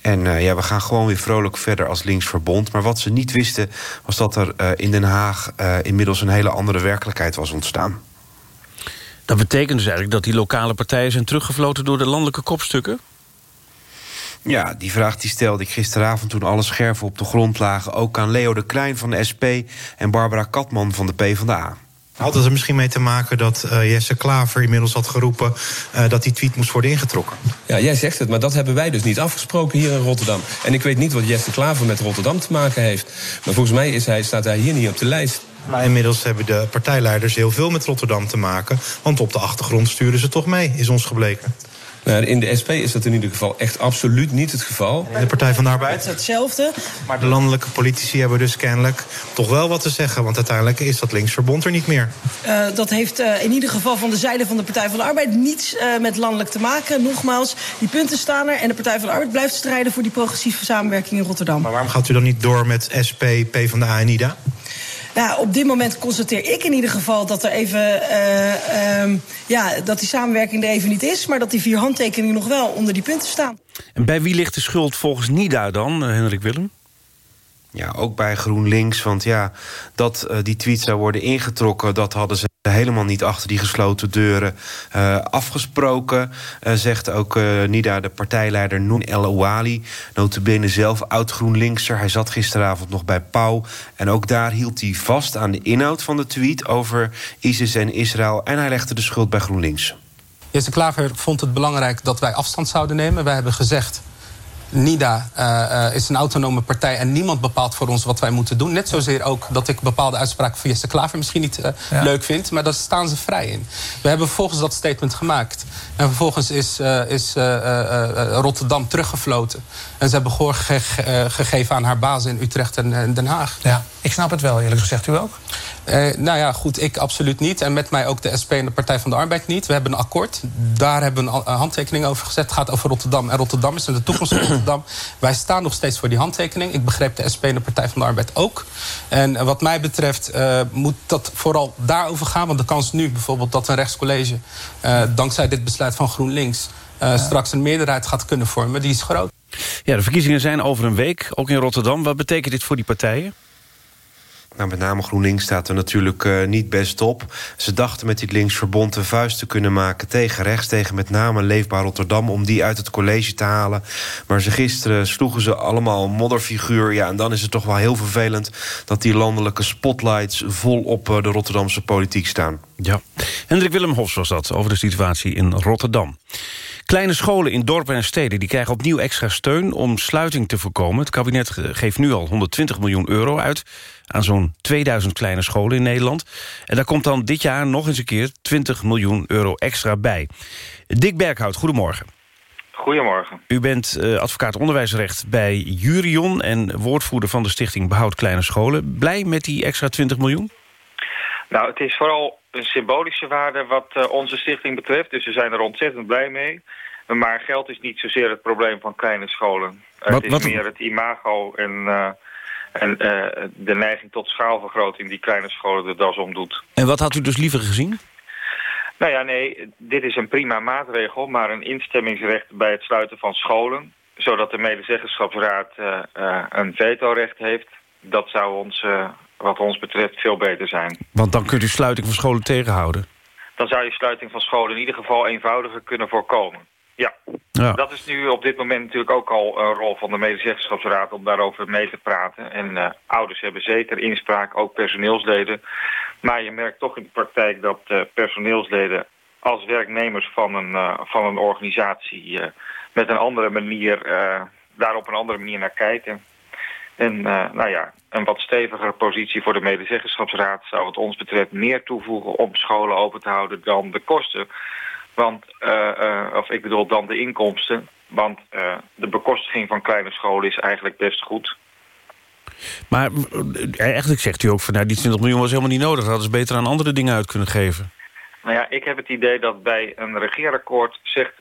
En uh, ja, we gaan gewoon weer vrolijk verder als linksverbond. Maar wat ze niet wisten, was dat er in Den Haag... Inmiddels een hele andere werkelijkheid was ontstaan.
Dat betekent dus eigenlijk dat die lokale partijen zijn teruggefloten... door de landelijke kopstukken?
Ja, die vraag die stelde ik gisteravond toen alle scherven op de grond lagen... ook aan Leo de Klein van de SP en Barbara Katman van de PvdA.
Had het er misschien mee te maken dat uh, Jesse Klaver inmiddels had geroepen... Uh, dat die tweet moest worden ingetrokken?
Ja, jij zegt het, maar dat hebben wij dus niet afgesproken hier in Rotterdam. En ik weet niet wat Jesse Klaver met Rotterdam te maken heeft. Maar volgens mij is hij, staat hij hier niet op de lijst.
Maar inmiddels hebben de partijleiders heel veel met Rotterdam te maken. Want op de achtergrond sturen ze toch mee, is ons gebleken.
Nou, in de SP is dat in ieder geval echt absoluut niet het geval.
In de Partij van de Arbeid?
Het is hetzelfde.
Maar de landelijke politici hebben dus kennelijk toch wel wat te zeggen. Want uiteindelijk is dat linksverbond er niet meer.
Uh, dat heeft uh, in ieder geval van de zijde van de Partij van de Arbeid niets uh, met landelijk te maken. Nogmaals, die punten staan er. En de Partij van de Arbeid blijft strijden voor die progressieve samenwerking in Rotterdam.
Maar waarom gaat u dan niet door met SP, PvdA en NIDA?
Nou, op dit moment constateer ik in ieder geval dat er even uh, um, ja, dat die samenwerking er even niet is, maar dat die vier handtekeningen nog wel onder die punten staan.
En bij wie ligt de schuld volgens NIDA dan, Hendrik Willem?
Ja, ook bij GroenLinks. Want ja, dat uh, die tweet zou worden ingetrokken... dat hadden ze helemaal niet achter die gesloten deuren uh, afgesproken. Uh, zegt ook Nida, de partijleider Noen El Ouali. Notabene zelf oud-GroenLinkser. Hij zat gisteravond nog bij Pauw. En ook daar hield hij vast aan de inhoud van de tweet... over ISIS en Israël. En hij legde de schuld bij GroenLinks.
Jesse Klaver vond het belangrijk dat wij afstand zouden nemen. Wij hebben gezegd NIDA uh, uh, is een autonome partij en niemand bepaalt voor ons wat wij moeten doen. Net zozeer ook dat ik bepaalde uitspraken van Jesse Klaver misschien niet uh, ja. leuk vind, maar daar staan ze vrij in. We hebben vervolgens dat statement gemaakt. En vervolgens is, is Rotterdam teruggefloten. En ze hebben gehoor ge gegeven aan haar bazen in Utrecht en Den Haag.
Ja, ik snap het wel, eerlijk gezegd. U ook?
Uh, nou ja, goed, ik absoluut niet. En met mij ook de SP en de Partij van de Arbeid niet. We hebben een akkoord. Daar hebben we een handtekening over gezet. Het gaat over Rotterdam en Rotterdam is en de toekomst van [clears throat] Rotterdam. Wij staan nog steeds voor die handtekening. Ik begreep de SP en de Partij van de Arbeid ook. En wat mij betreft uh, moet dat vooral daarover gaan. Want de kans nu bijvoorbeeld dat een rechtscollege... Uh, dankzij dit besluit van GroenLinks... Ja. straks een meerderheid gaat kunnen vormen, die is groot.
Ja, de verkiezingen zijn over een week, ook in Rotterdam. Wat betekent dit voor die partijen?
Nou, met name GroenLinks staat er natuurlijk uh, niet best op. Ze dachten met dit linksverbond een vuist te kunnen maken tegen rechts... tegen met name Leefbaar Rotterdam, om die uit het college te halen. Maar ze gisteren sloegen ze allemaal modderfiguur. Ja, en dan is het toch wel heel vervelend... dat die landelijke spotlights vol op uh, de Rotterdamse politiek staan.
Ja, Hendrik Willem Hofs was dat over de situatie in Rotterdam. Kleine scholen in dorpen en steden die krijgen opnieuw extra steun om sluiting te voorkomen. Het kabinet geeft nu al 120 miljoen euro uit aan zo'n 2000 kleine scholen in Nederland. En daar komt dan dit jaar nog eens een keer 20 miljoen euro extra bij. Dick Berghout, goedemorgen.
Goedemorgen.
U bent uh, advocaat onderwijsrecht bij Jurion... en woordvoerder van de stichting Behoud Kleine Scholen. Blij met die extra 20 miljoen?
Nou, het is vooral een symbolische waarde wat uh, onze stichting betreft. Dus we zijn er ontzettend blij mee. Maar geld is niet zozeer het probleem van kleine scholen. Wat, het is wat... meer het imago en... Uh, en uh, de neiging tot schaalvergroting die kleine scholen de das om doet.
En wat had u dus liever gezien?
Nou ja, nee, dit is een prima maatregel, maar een instemmingsrecht bij het sluiten van scholen, zodat de medezeggenschapsraad uh, uh, een vetorecht heeft, dat zou ons, wat ons betreft, veel beter zijn.
Want dan kunt u sluiting van scholen tegenhouden?
Dan zou je sluiting van scholen in ieder geval eenvoudiger kunnen voorkomen. Ja. ja. dat is nu op dit moment natuurlijk ook al een rol van de medezeggenschapsraad om daarover mee te praten. En uh, ouders hebben zeker inspraak, ook personeelsleden. Maar je merkt toch in de praktijk dat uh, personeelsleden als werknemers van een, uh, van een organisatie met een andere manier, daar op een andere manier naar kijken. En nou ja, een wat stevigere positie voor de medezeggenschapsraad zou wat ons betreft meer toevoegen om scholen open te houden dan de kosten. Want, uh, uh, of ik bedoel dan de inkomsten. Want uh, de bekostiging van kleine scholen is eigenlijk best goed.
Maar eigenlijk zegt u ook van nou, die 20 miljoen was helemaal niet nodig. Dat hadden ze beter aan andere dingen uit kunnen geven.
Nou ja, ik heb het idee dat bij een regeerakkoord zegt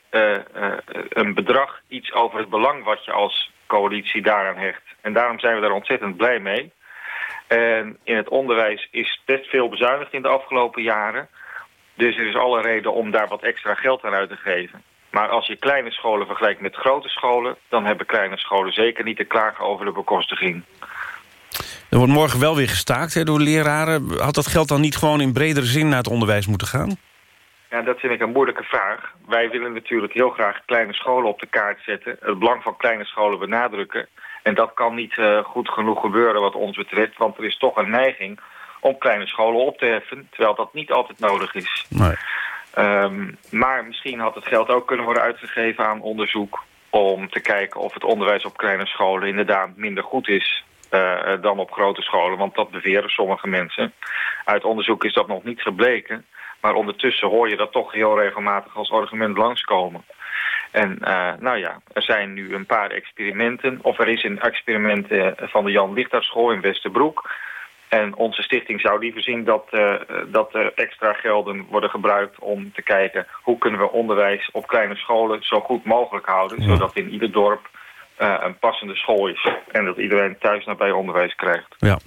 een bedrag iets over het belang wat je als coalitie daaraan hecht. En daarom zijn we daar ontzettend blij mee. En in het onderwijs is best veel bezuinigd in de afgelopen jaren. Dus er is alle reden om daar wat extra geld aan uit te geven. Maar als je kleine scholen vergelijkt met grote scholen... dan hebben kleine scholen zeker niet te klagen over de bekostiging.
Er wordt morgen wel weer gestaakt hè, door leraren. Had dat geld dan niet gewoon in bredere zin naar het onderwijs moeten gaan?
Ja, dat vind ik een moeilijke vraag. Wij willen natuurlijk heel graag kleine scholen op de kaart zetten. Het belang van kleine scholen benadrukken. En dat kan niet uh, goed genoeg gebeuren wat ons betreft. Want er is toch een neiging om kleine scholen op te heffen. Terwijl dat niet altijd nodig is.
Nee.
Um, maar misschien had het geld ook kunnen worden uitgegeven aan onderzoek... om te kijken of het onderwijs op kleine scholen inderdaad minder goed is... Uh, dan op grote scholen, want dat beweren sommige mensen. Uit onderzoek is dat nog niet gebleken. Maar ondertussen hoor je dat toch heel regelmatig als argument langskomen. En uh, nou ja, er zijn nu een paar experimenten. Of er is een experiment van de Jan Lichtarschool in Westerbroek. En onze stichting zou liever zien dat, uh, dat er extra gelden worden gebruikt om te kijken hoe kunnen we onderwijs op kleine scholen zo goed mogelijk houden. Zodat in ieder dorp uh, een passende school is. En dat iedereen thuis nabij onderwijs krijgt.
Ja,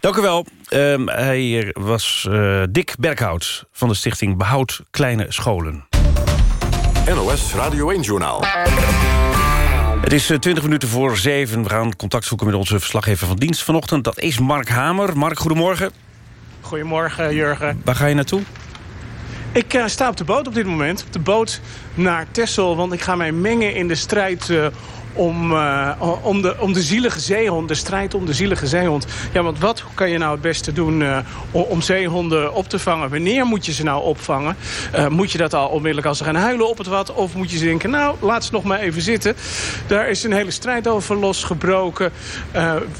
dank u wel. Um, hij was uh, Dick Berghout van de stichting Behoud Kleine Scholen.
NOS Radio 1-journaal.
Het is 20 minuten voor 7. We gaan contact zoeken met onze verslaggever van dienst vanochtend. Dat is Mark Hamer. Mark, goedemorgen.
Goedemorgen, Jurgen.
Waar ga je naartoe?
Ik uh, sta op de boot op dit moment. Op de boot naar Texel, want ik ga mij mengen in de strijd... Uh, om, uh, om, de, om de zielige zeehond, de strijd om de zielige zeehond. Ja, want wat kan je nou het beste doen uh, om zeehonden op te vangen? Wanneer moet je ze nou opvangen? Uh, moet je dat al onmiddellijk als ze gaan huilen op het wat? Of moet je ze denken, nou, laat ze nog maar even zitten. Daar is een hele strijd over losgebroken.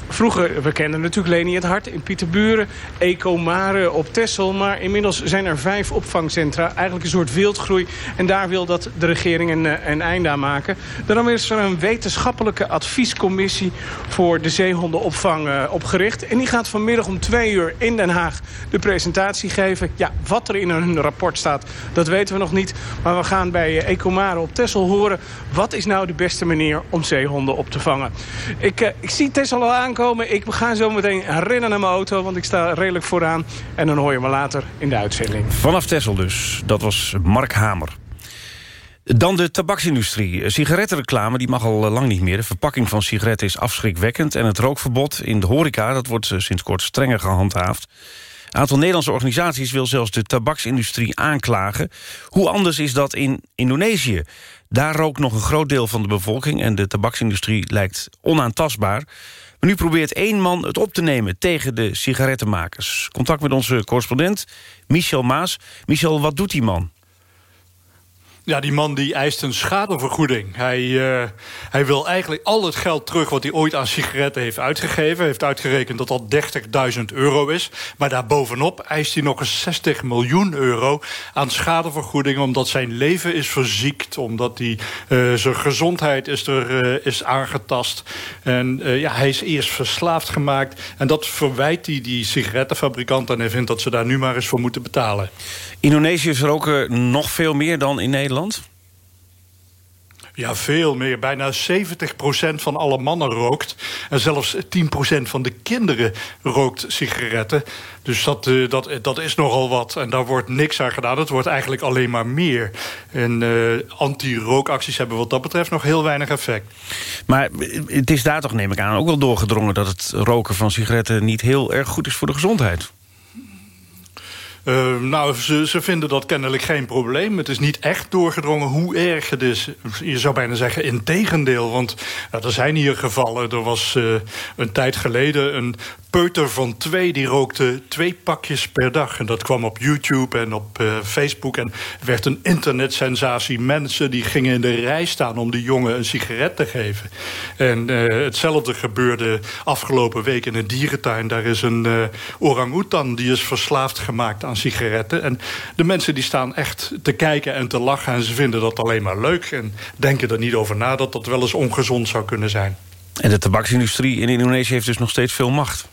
vroeger, we kenden natuurlijk Leni het Hart in Pieterburen. Ecomare op Texel. Maar inmiddels zijn er vijf opvangcentra. Eigenlijk een soort wildgroei. En daar wil dat de regering een, een einde aan maken. Daarom is er een weten wetenschappelijke adviescommissie voor de zeehondenopvang uh, opgericht. En die gaat vanmiddag om twee uur in Den Haag de presentatie geven. Ja, wat er in hun rapport staat, dat weten we nog niet. Maar we gaan bij uh, Ecomare op Tessel horen... wat is nou de beste manier om zeehonden op te vangen. Ik, uh, ik zie Tessel al aankomen. Ik ga zo meteen rennen naar mijn auto, want ik sta redelijk vooraan. En dan hoor je me later in de uitzending.
Vanaf Tessel dus. Dat was Mark Hamer. Dan de tabaksindustrie. Sigarettenreclame die mag al eh, lang niet meer. De verpakking van sigaretten is afschrikwekkend... en het rookverbod in de horeca dat wordt eh, sinds kort strenger gehandhaafd. Een aantal Nederlandse organisaties wil zelfs de tabaksindustrie aanklagen. Hoe anders is dat in Indonesië? Daar rookt nog een groot deel van de bevolking... en de tabaksindustrie lijkt onaantastbaar. Maar nu probeert één man het op te nemen tegen de sigarettenmakers. Contact met onze correspondent Michel Maas. Michel, wat doet die man?
Ja, die man die eist een schadevergoeding. Hij, uh, hij wil eigenlijk al het geld terug wat hij ooit aan sigaretten heeft uitgegeven. Heeft uitgerekend dat dat 30.000 euro is. Maar daarbovenop eist hij nog eens 60 miljoen euro aan schadevergoeding... omdat zijn leven is verziekt, omdat hij, uh, zijn gezondheid is, er, uh, is aangetast. En ja, hij is eerst verslaafd gemaakt. En dat verwijt hij die sigarettenfabrikant... en hij vindt dat ze daar nu maar eens voor moeten betalen.
Indonesiërs roken nog veel meer dan in Nederland?
Ja, veel meer. Bijna 70% van alle mannen rookt. En zelfs 10% van de kinderen rookt sigaretten. Dus dat, uh, dat, dat is nogal wat. En daar wordt niks aan gedaan. Het wordt eigenlijk alleen maar meer. En uh, anti-rookacties hebben wat dat betreft nog heel weinig effect.
Maar het is daar toch, neem ik aan, ook wel doorgedrongen... dat het roken van sigaretten niet heel erg goed is voor de gezondheid?
Uh, nou, ze, ze, vinden dat kennelijk geen probleem. Het is niet echt doorgedrongen hoe erg het is. Je zou bijna zeggen in tegendeel. Want er zijn hier gevallen. Er was uh, een tijd geleden een peuter van twee... die rookte twee pakjes per dag. En dat kwam op YouTube en op uh, Facebook. En werd een internetsensatie. Mensen die gingen in de rij staan om de jongen een sigaret te geven. En hetzelfde gebeurde afgelopen week in een dierentuin. Daar is een orang-oetan die is verslaafd gemaakt aan sigaretten. En de mensen die staan echt te kijken en te lachen... en ze vinden dat alleen maar leuk en denken er niet over na... dat dat wel eens ongezond zou kunnen zijn.
En de tabaksindustrie in Indonesië heeft dus nog steeds veel macht.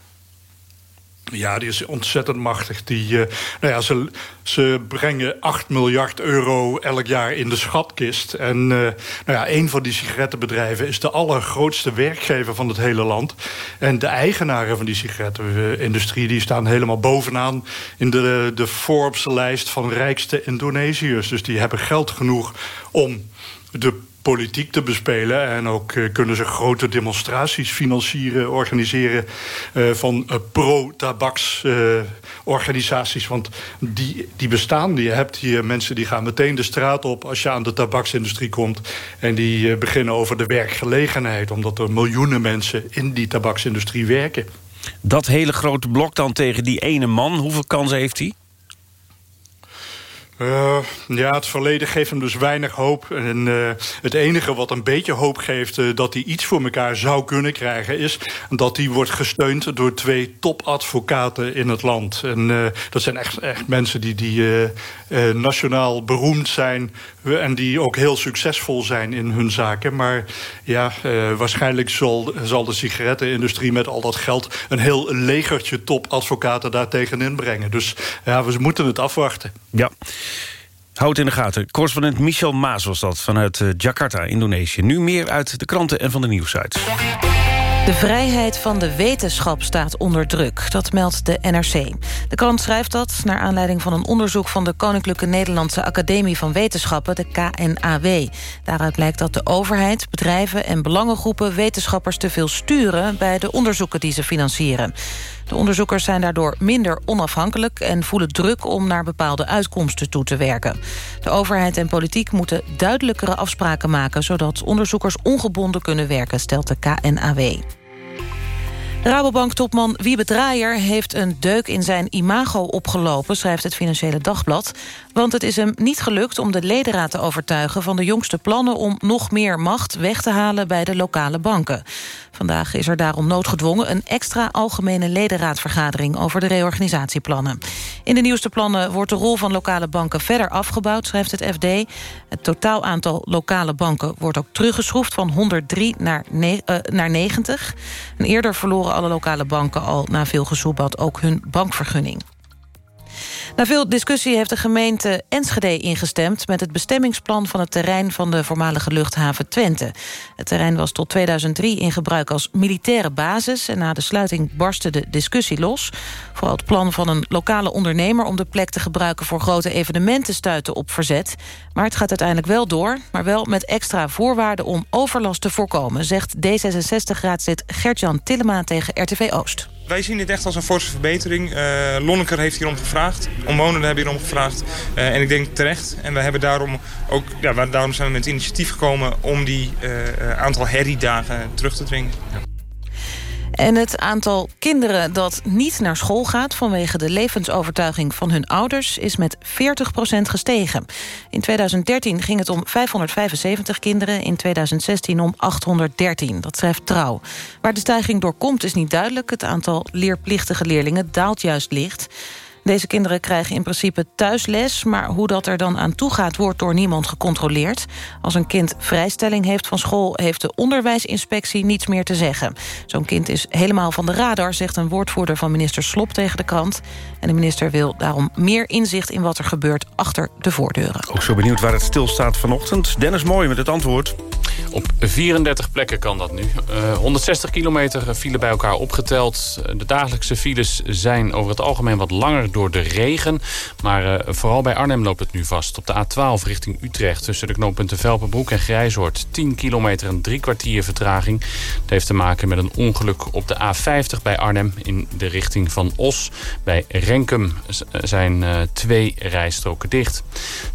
Ja, die is ontzettend machtig. Die, uh, nou ja, ze, ze brengen 8 miljard euro elk jaar in de schatkist. En uh, nou ja, een van die sigarettenbedrijven is de allergrootste werkgever van het hele land. En de eigenaren van die sigarettenindustrie... die staan helemaal bovenaan in de, de Forbes-lijst van rijkste Indonesiërs. Dus die hebben geld genoeg om de politiek te bespelen. En ook uh, kunnen ze grote demonstraties financieren, organiseren... Uh, van uh, pro-tabaksorganisaties. Want die, die bestaan. Je hebt hier mensen die gaan meteen de straat op... als je aan de tabaksindustrie komt. En die beginnen over de werkgelegenheid. Omdat er miljoenen mensen in die tabaksindustrie werken.
Dat hele grote blok dan tegen die ene man, hoeveel kansen heeft hij?
Uh, ja, het verleden geeft hem dus weinig hoop. En uh, het enige wat een beetje hoop geeft uh, dat hij iets voor elkaar zou kunnen krijgen... is dat hij wordt gesteund door twee topadvocaten in het land. En dat zijn echt, echt mensen die, die nationaal beroemd zijn... en die ook heel succesvol zijn in hun zaken. Maar ja, waarschijnlijk zal, zal de sigarettenindustrie met al dat geld... een heel legertje topadvocaten daar tegenin brengen. Dus ja, we moeten het afwachten.
Ja. Houd in de gaten. Correspondent Michel Maas was dat vanuit uh, Jakarta, Indonesië. Nu meer uit de kranten en van de nieuwsites.
De vrijheid van de wetenschap staat onder druk, dat meldt de NRC. De krant schrijft dat naar aanleiding van een onderzoek... van de Koninklijke Nederlandse Academie van Wetenschappen, de KNAW. Daaruit blijkt dat de overheid, bedrijven en belangengroepen... wetenschappers te veel sturen bij de onderzoeken die ze financieren. De onderzoekers zijn daardoor minder onafhankelijk... en voelen druk om naar bepaalde uitkomsten toe te werken. De overheid en politiek moeten duidelijkere afspraken maken... zodat onderzoekers ongebonden kunnen werken, stelt de KNAW. Rabobank-topman Wiebe Draaier heeft een deuk in zijn imago opgelopen... schrijft het Financiële Dagblad. Want het is hem niet gelukt om de ledenraad te overtuigen... van de jongste plannen om nog meer macht weg te halen bij de lokale banken. Vandaag is er daarom noodgedwongen een extra algemene ledenraadvergadering... over de reorganisatieplannen. In de nieuwste plannen wordt de rol van lokale banken verder afgebouwd... schrijft het FD. Het totaal aantal lokale banken wordt ook teruggeschroefd... van 103 naar, uh, naar 90. En eerder verloren alle lokale banken al na veel gesoebat ook hun bankvergunning. Na veel discussie heeft de gemeente Enschede ingestemd... met het bestemmingsplan van het terrein van de voormalige luchthaven Twente. Het terrein was tot 2003 in gebruik als militaire basis... en na de sluiting barstte de discussie los. Vooral het plan van een lokale ondernemer... om de plek te gebruiken voor grote evenementen stuiten op verzet. Maar het gaat uiteindelijk wel door, maar wel met extra voorwaarden... om overlast te voorkomen, zegt D66-raadslid Gertjan Tillema tegen RTV Oost.
Wij zien dit echt als een forse verbetering. Uh, Lonneker heeft hierom gevraagd. Omwonenden hebben hierom gevraagd. Uh, en ik denk terecht. En we hebben daarom ook, ja, daarom zijn we met initiatief gekomen om die uh, aantal herriedagen terug te dringen. Ja.
En het aantal kinderen dat niet naar school gaat... vanwege de levensovertuiging van hun ouders... is met 40% gestegen. In 2013 ging het om 575 kinderen. In 2016 om 813. Dat schrijft Trouw. Waar de stijging door komt is niet duidelijk. Het aantal leerplichtige leerlingen daalt juist licht. Deze kinderen krijgen in principe thuisles... maar hoe dat er dan aan toe gaat, wordt door niemand gecontroleerd. Als een kind vrijstelling heeft van school... heeft de onderwijsinspectie niets meer te zeggen. Zo'n kind is helemaal van de radar, zegt een woordvoerder van minister Slop tegen de krant. En de minister wil daarom meer inzicht in wat er gebeurt achter de voordeuren.
Ook zo benieuwd waar het stilstaat vanochtend. Dennis Mooi met het antwoord.
Op 34 plekken kan dat nu. Uh, eh, 160 kilometer file bij elkaar opgeteld. De dagelijkse files zijn over het algemeen wat langer door de regen. Maar uh, vooral bij Arnhem loopt het nu vast. Op de A12 richting Utrecht tussen de knooppunten Velpenbroek en Grijzoord. 10 kilometer en drie kwartier vertraging. Het heeft te maken met een ongeluk op de A50 bij Arnhem... in de richting van Os. Bij Renkum zijn uh, twee rijstroken dicht.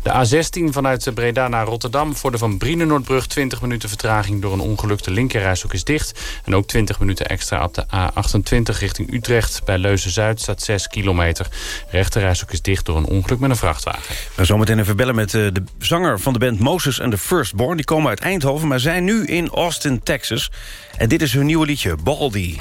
De A16 vanuit Breda naar Rotterdam... voor de Van Brienenoordbrug 20 minuten vertraging... door een ongeluk. De linkerrijstrook is dicht. En ook 20 minuten extra op de A28 richting Utrecht. Bij Leuzen-Zuid staat 6 kilometer. Rechterreis is dicht door een ongeluk met een vrachtwagen.
We zometeen even bellen met uh, de zanger van de band Moses and the Firstborn. Die komen uit Eindhoven, maar zijn nu in Austin, Texas. En dit is hun nieuwe liedje, Baldy.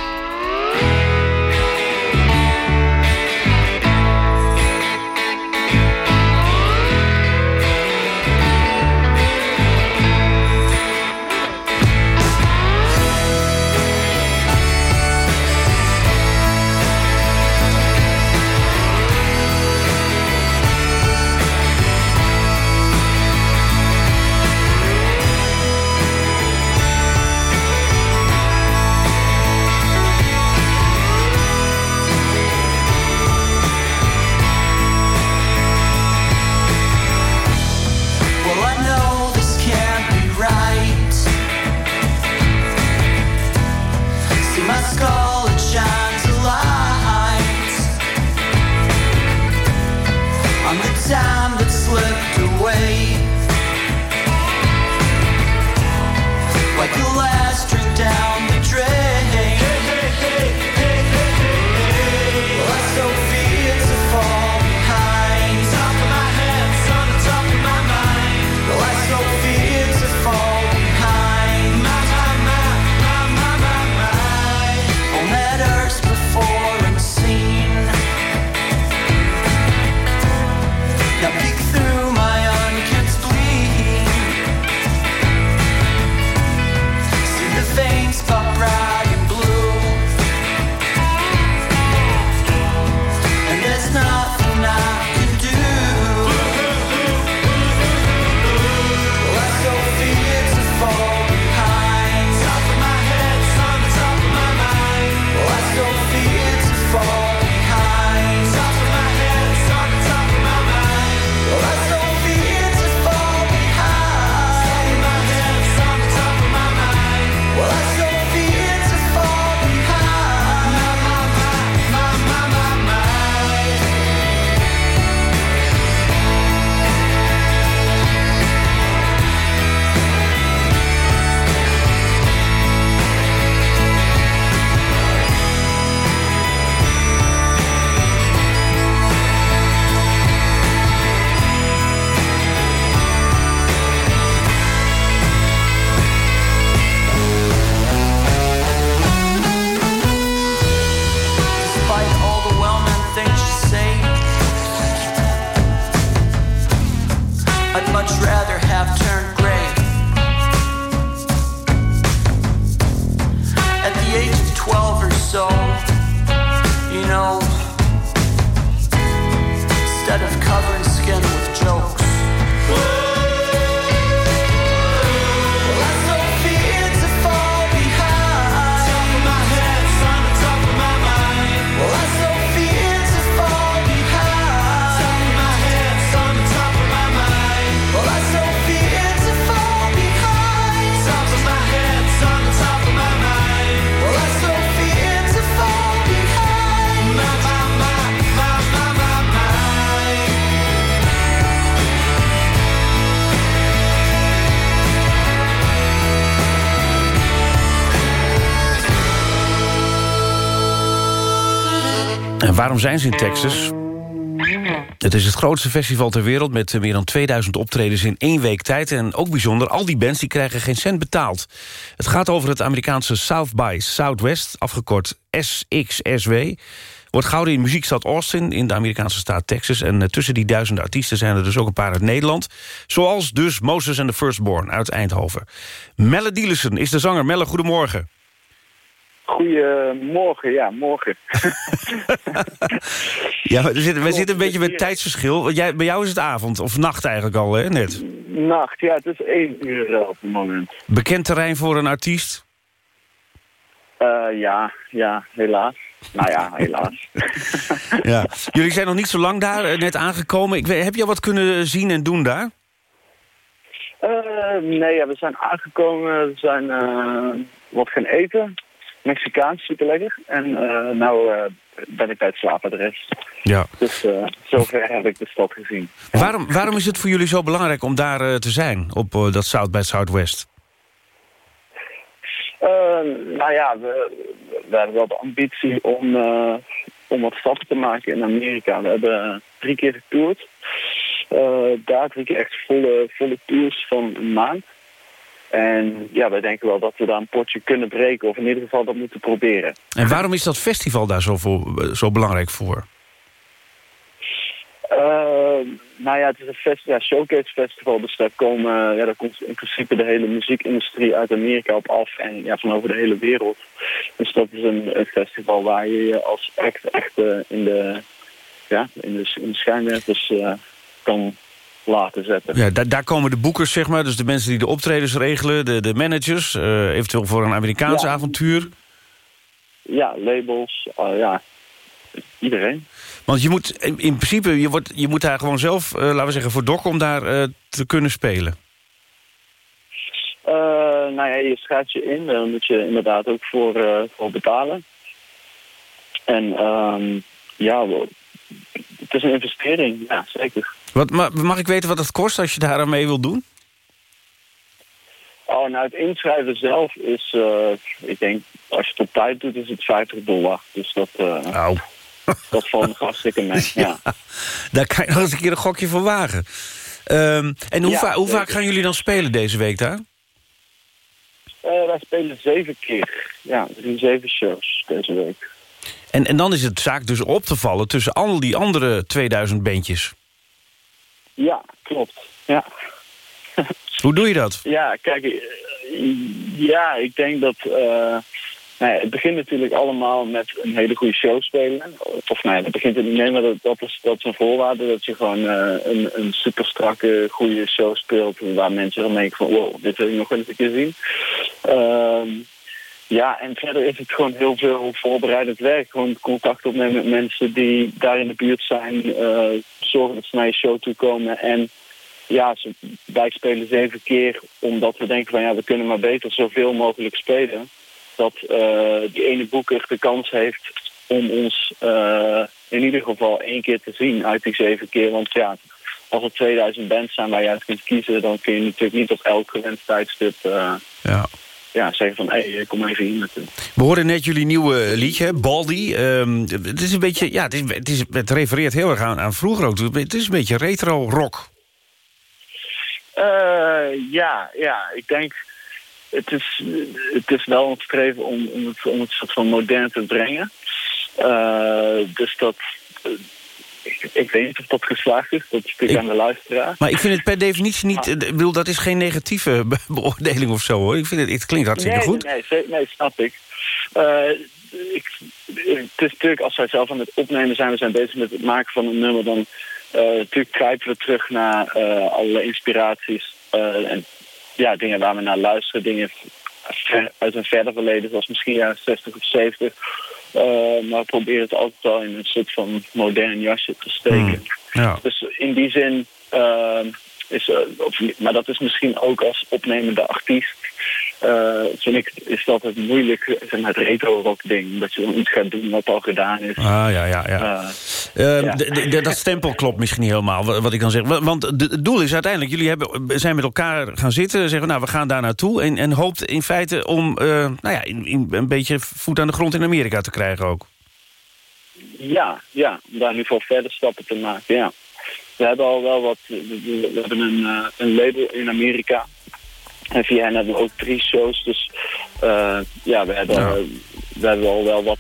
Waarom zijn ze in Texas? Het is het grootste festival ter wereld met eh, meer dan 2000 optredens in één week tijd. En ook bijzonder, al die bands die krijgen geen cent betaald. Het gaat over het Amerikaanse South by Southwest, afgekort SXSW. Wordt gehouden in muziekstad Austin in de Amerikaanse staat Texas. En eh, tussen die duizenden artiesten zijn er dus ook een paar uit Nederland. Zoals dus Moses and the Firstborn uit Eindhoven. Melle Dielissen is de zanger. Melle, goedemorgen.
Goedemorgen, ja, morgen. [laughs]
Ja, we zitten, we zitten een beetje met tijdsverschil. Want Jij, bij jou is het avond, of nacht eigenlijk al, hè, net.
Nacht, ja, het is één uur op het moment.
Bekend terrein voor een artiest?
Eh, ja, ja, helaas. Nou ja, helaas. [laughs]
Ja. [laughs] Jullie zijn nog niet zo lang daar, eh, net aangekomen. Ik weet, heb je al wat kunnen zien en doen daar?
Eh, nee, ja, we zijn aangekomen, we zijn eh, wat gaan eten. Mexicaans, super lekker. En eh nou eh, ben ik bij het slaapadres.
Ja.
Dus eh, zover heb ik de stad gezien.
Waarom, waarom is het voor jullie zo belangrijk om daar te zijn, op dat South by Southwest?
Nou ja, we, we hebben wel de ambitie om, om wat stappen te maken in Amerika. We hebben drie keer getoerd. Daar drie keer echt volle, volle tours van een maand. En ja, wij denken wel dat we daar een potje kunnen breken. Of in ieder geval dat moeten proberen.
En waarom is dat festival daar zo, voor, eh, zo belangrijk voor?
Eh, nou ja, het is een fest, ja, showcase festival. Dus daar, komen, ja, daar komt in principe de hele muziekindustrie uit Amerika op af. En ja, van over de hele wereld. Dus dat is een, een festival waar je je als act echt eh, in, de, ja, in, de, in de schijnwerpers kan laten zetten.
Ja, daar, daar komen de boekers, zeg maar, dus de mensen die de optredens regelen... de, de managers, eh, eventueel voor een Amerikaans
Ja.
avontuur.
Ja, labels, eh, ja, iedereen.
Want je moet in, in principe, je, wordt, je moet daar gewoon zelf, eh, laten we zeggen, voor dokken... om daar te kunnen spelen.
Nou ja, je schrijft je in. Daar moet je inderdaad ook voor, voor betalen. En ehm, ja, het is een investering. Ja, zeker.
Wat, ma- mag ik weten wat het kost als je daar aan mee wil doen?
Oh, nou, het inschrijven zelf is, eh, ik denk, als je het op tijd doet, is het 50 dollar. Dus dat, eh, [laughs] dat valt nog hartstikke mee. [laughs] Ja.
Daar kan je nog eens een keer een gokje voor wagen. Ehm, en hoe,
Ja,
va- hoe vaak gaan jullie dan spelen deze week daar?
Eh, wij spelen zeven keer. Ja, doen zeven shows deze week.
En, en dan is het zaak dus op te vallen tussen al die andere 2000 bandjes.
Ja, klopt. Ja. [laughs]
Hoe doe je dat?
Ja, kijk, eh, ja, ik denk dat. eh, nou ja, het begint natuurlijk allemaal met een hele goede show spelen. Of nou ja, dat begint niet mee, maar dat, dat, is, dat is een voorwaarde. Dat je gewoon eh, een, een super strakke, goede show speelt. Waar mensen dan denken van, wow, dit wil ik nog wel eens een keer zien. Ehm, ja, en verder is het gewoon heel veel voorbereidend werk. Gewoon contact opnemen met mensen die daar in de buurt zijn. eh, zorgen dat ze naar je show toe komen. En ja, ze, wij spelen zeven keer omdat we denken van ja, we kunnen maar beter zoveel mogelijk spelen. Dat eh, die ene boeker de kans heeft om ons eh, in ieder geval één keer te zien uit die zeven keer. Want ja, als er 2000 bands zijn waar je uit kunt kiezen, dan kun je natuurlijk niet op elk gewenst tijdstip
Ja.
Ja, zeggen van hé, hey, kom even hier naartoe.
We hoorden net jullie nieuwe liedje, Baldi. Ehm, het is een beetje, ja, het, is, het, is, het refereert heel erg aan, aan vroeger ook. Het is een beetje retro rock.
Eh, ja, ja, ik denk. Het is, het is wel een streven om, om, het, om het soort van modern te brengen. Eh, dus dat. Ik, ik weet niet of dat geslaagd is. Dat natuurlijk aan de luisteraar.
Maar ik vind het per definitie niet... eh, Ik bedoel, dat is geen negatieve [laughs] be- beoordeling of zo, hoor. Ik vind het, het klinkt hartstikke
nee,
goed.
Nee, nee, nee, snap ik. Eh, ik. Het is natuurlijk, als wij zelf aan het opnemen zijn... we zijn bezig met het maken van een nummer... dan eh, natuurlijk grijpen we terug naar eh alle inspiraties. eh, en ja, dingen waar we naar luisteren. Dingen uit een verder verleden, zoals misschien jaren 60 of 70. Eh, maar we proberen het altijd wel in een soort van modern jasje te steken.
Ja.
Dus in die zin eh, is, eh, of, maar dat is misschien ook als opnemende artiest. vind ik, is dat het moeilijk, zeg maar, het retro-rock ding. Dat je dan iets gaat doen wat al gedaan is.
Ah, ja, ja, ja.
Eh,
Eh,
ja.
d- dat stempel klopt misschien niet helemaal, wa- wat ik dan zeg. Wa- Want het doel is uiteindelijk, jullie hebben, zijn met elkaar gaan zitten... zeggen, nou, we gaan daar naartoe... en, en hoopt in feite om eh, nou ja, in, in een beetje voet aan de grond in Amerika te krijgen ook.
Ja, ja, om daar ieder geval verder stappen te maken, ja. We hebben al wel wat, we, hebben een, eh, een label in Amerika. En via hen hebben we ook drie shows, dus eh, ja, we hebben,
Ja.
we hebben al wel wat,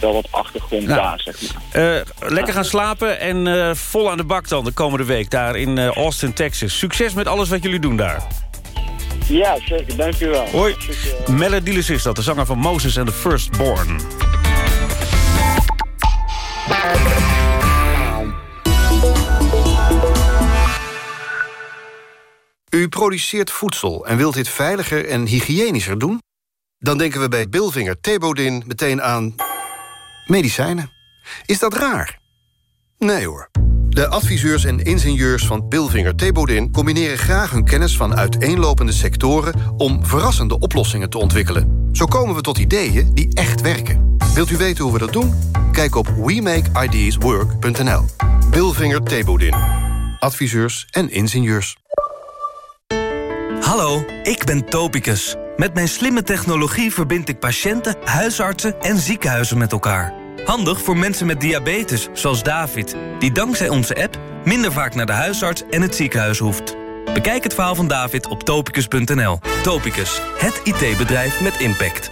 wel wat achtergrond
Nou.
daar, zeg maar.
Eh, lekker gaan slapen en eh, vol aan de bak dan de komende week... daar in eh, Austin, Texas. Succes met alles wat jullie doen daar.
Ja, zeker, dank u wel.
Hoi. Melody Dillis is dat, de zanger van Moses and the Firstborn.
U produceert voedsel en wilt dit veiliger en hygiënischer doen? Dan denken we bij Bilvinger Thebodin meteen aan medicijnen. Is dat raar? Nee hoor. De adviseurs en ingenieurs van Bilvinger Thebodin combineren graag hun kennis van uiteenlopende sectoren om verrassende oplossingen te ontwikkelen. Zo komen we tot ideeën die echt werken. Wilt u weten hoe we dat doen? Kijk op WeMakeIdeasWork.nl. Bilvinger Thebodin. Adviseurs en ingenieurs.
Hallo, ik ben Topicus. Met mijn slimme technologie verbind ik patiënten, huisartsen en ziekenhuizen met elkaar. Handig voor mensen met diabetes, zoals David... die dankzij onze app minder vaak naar de huisarts en het ziekenhuis hoeft. Bekijk het verhaal van David op topicus.nl. Topicus, het IT-bedrijf met impact.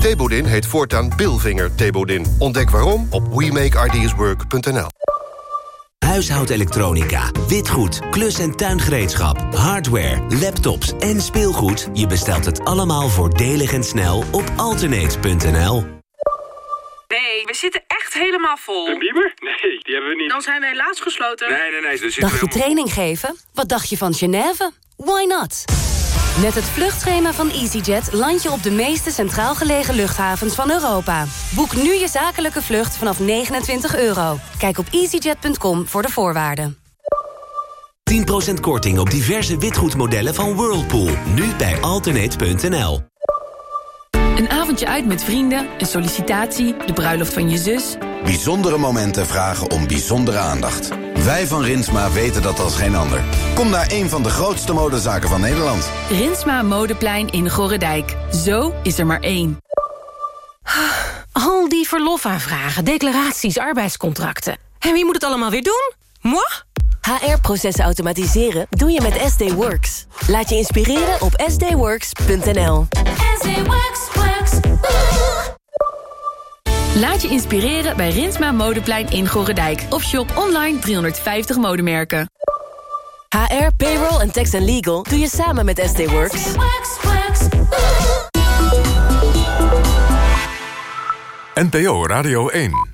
Thebodin heet voortaan Bilvinger Thebodin. Ontdek waarom op WeMakeIdeasWork.nl.
Huishoudelektronica, witgoed, klus- en tuingereedschap, hardware, laptops en speelgoed. Je bestelt het allemaal voordelig en snel op alternate.nl.
Nee, we zitten echt helemaal vol.
Een bieber? Nee, die hebben we niet.
Dan zijn we helaas gesloten.
Nee, nee, nee. Er zitten
Dagje
helemaal...
training geven? Wat dacht je van Genève? Why not? Met het vluchtschema van EasyJet land je op de meeste centraal gelegen luchthavens van Europa. Boek nu je zakelijke vlucht vanaf 29 euro. Kijk op easyjet.com voor de voorwaarden.
10% korting op diverse witgoedmodellen van Whirlpool. Nu bij alternate.nl.
Een avondje uit met vrienden, een sollicitatie, de bruiloft van je zus.
Bijzondere momenten vragen om bijzondere aandacht. Wij van Rinsma weten dat als geen ander. Kom naar een van de grootste modezaken van Nederland.
Rinsma Modeplein in Gorredijk. Zo is er maar één.
Al die verlofaanvragen, declaraties, arbeidscontracten. En wie moet het allemaal weer doen? Moi?
HR-processen automatiseren doe je met SD Works. Laat je inspireren op sdworks.nl.
Laat je inspireren bij Rinsma Modeplein in Gorredijk. Of shop online 350 modemerken.
HR, payroll en tax and legal doe je samen met SD Works.
NPO Radio 1.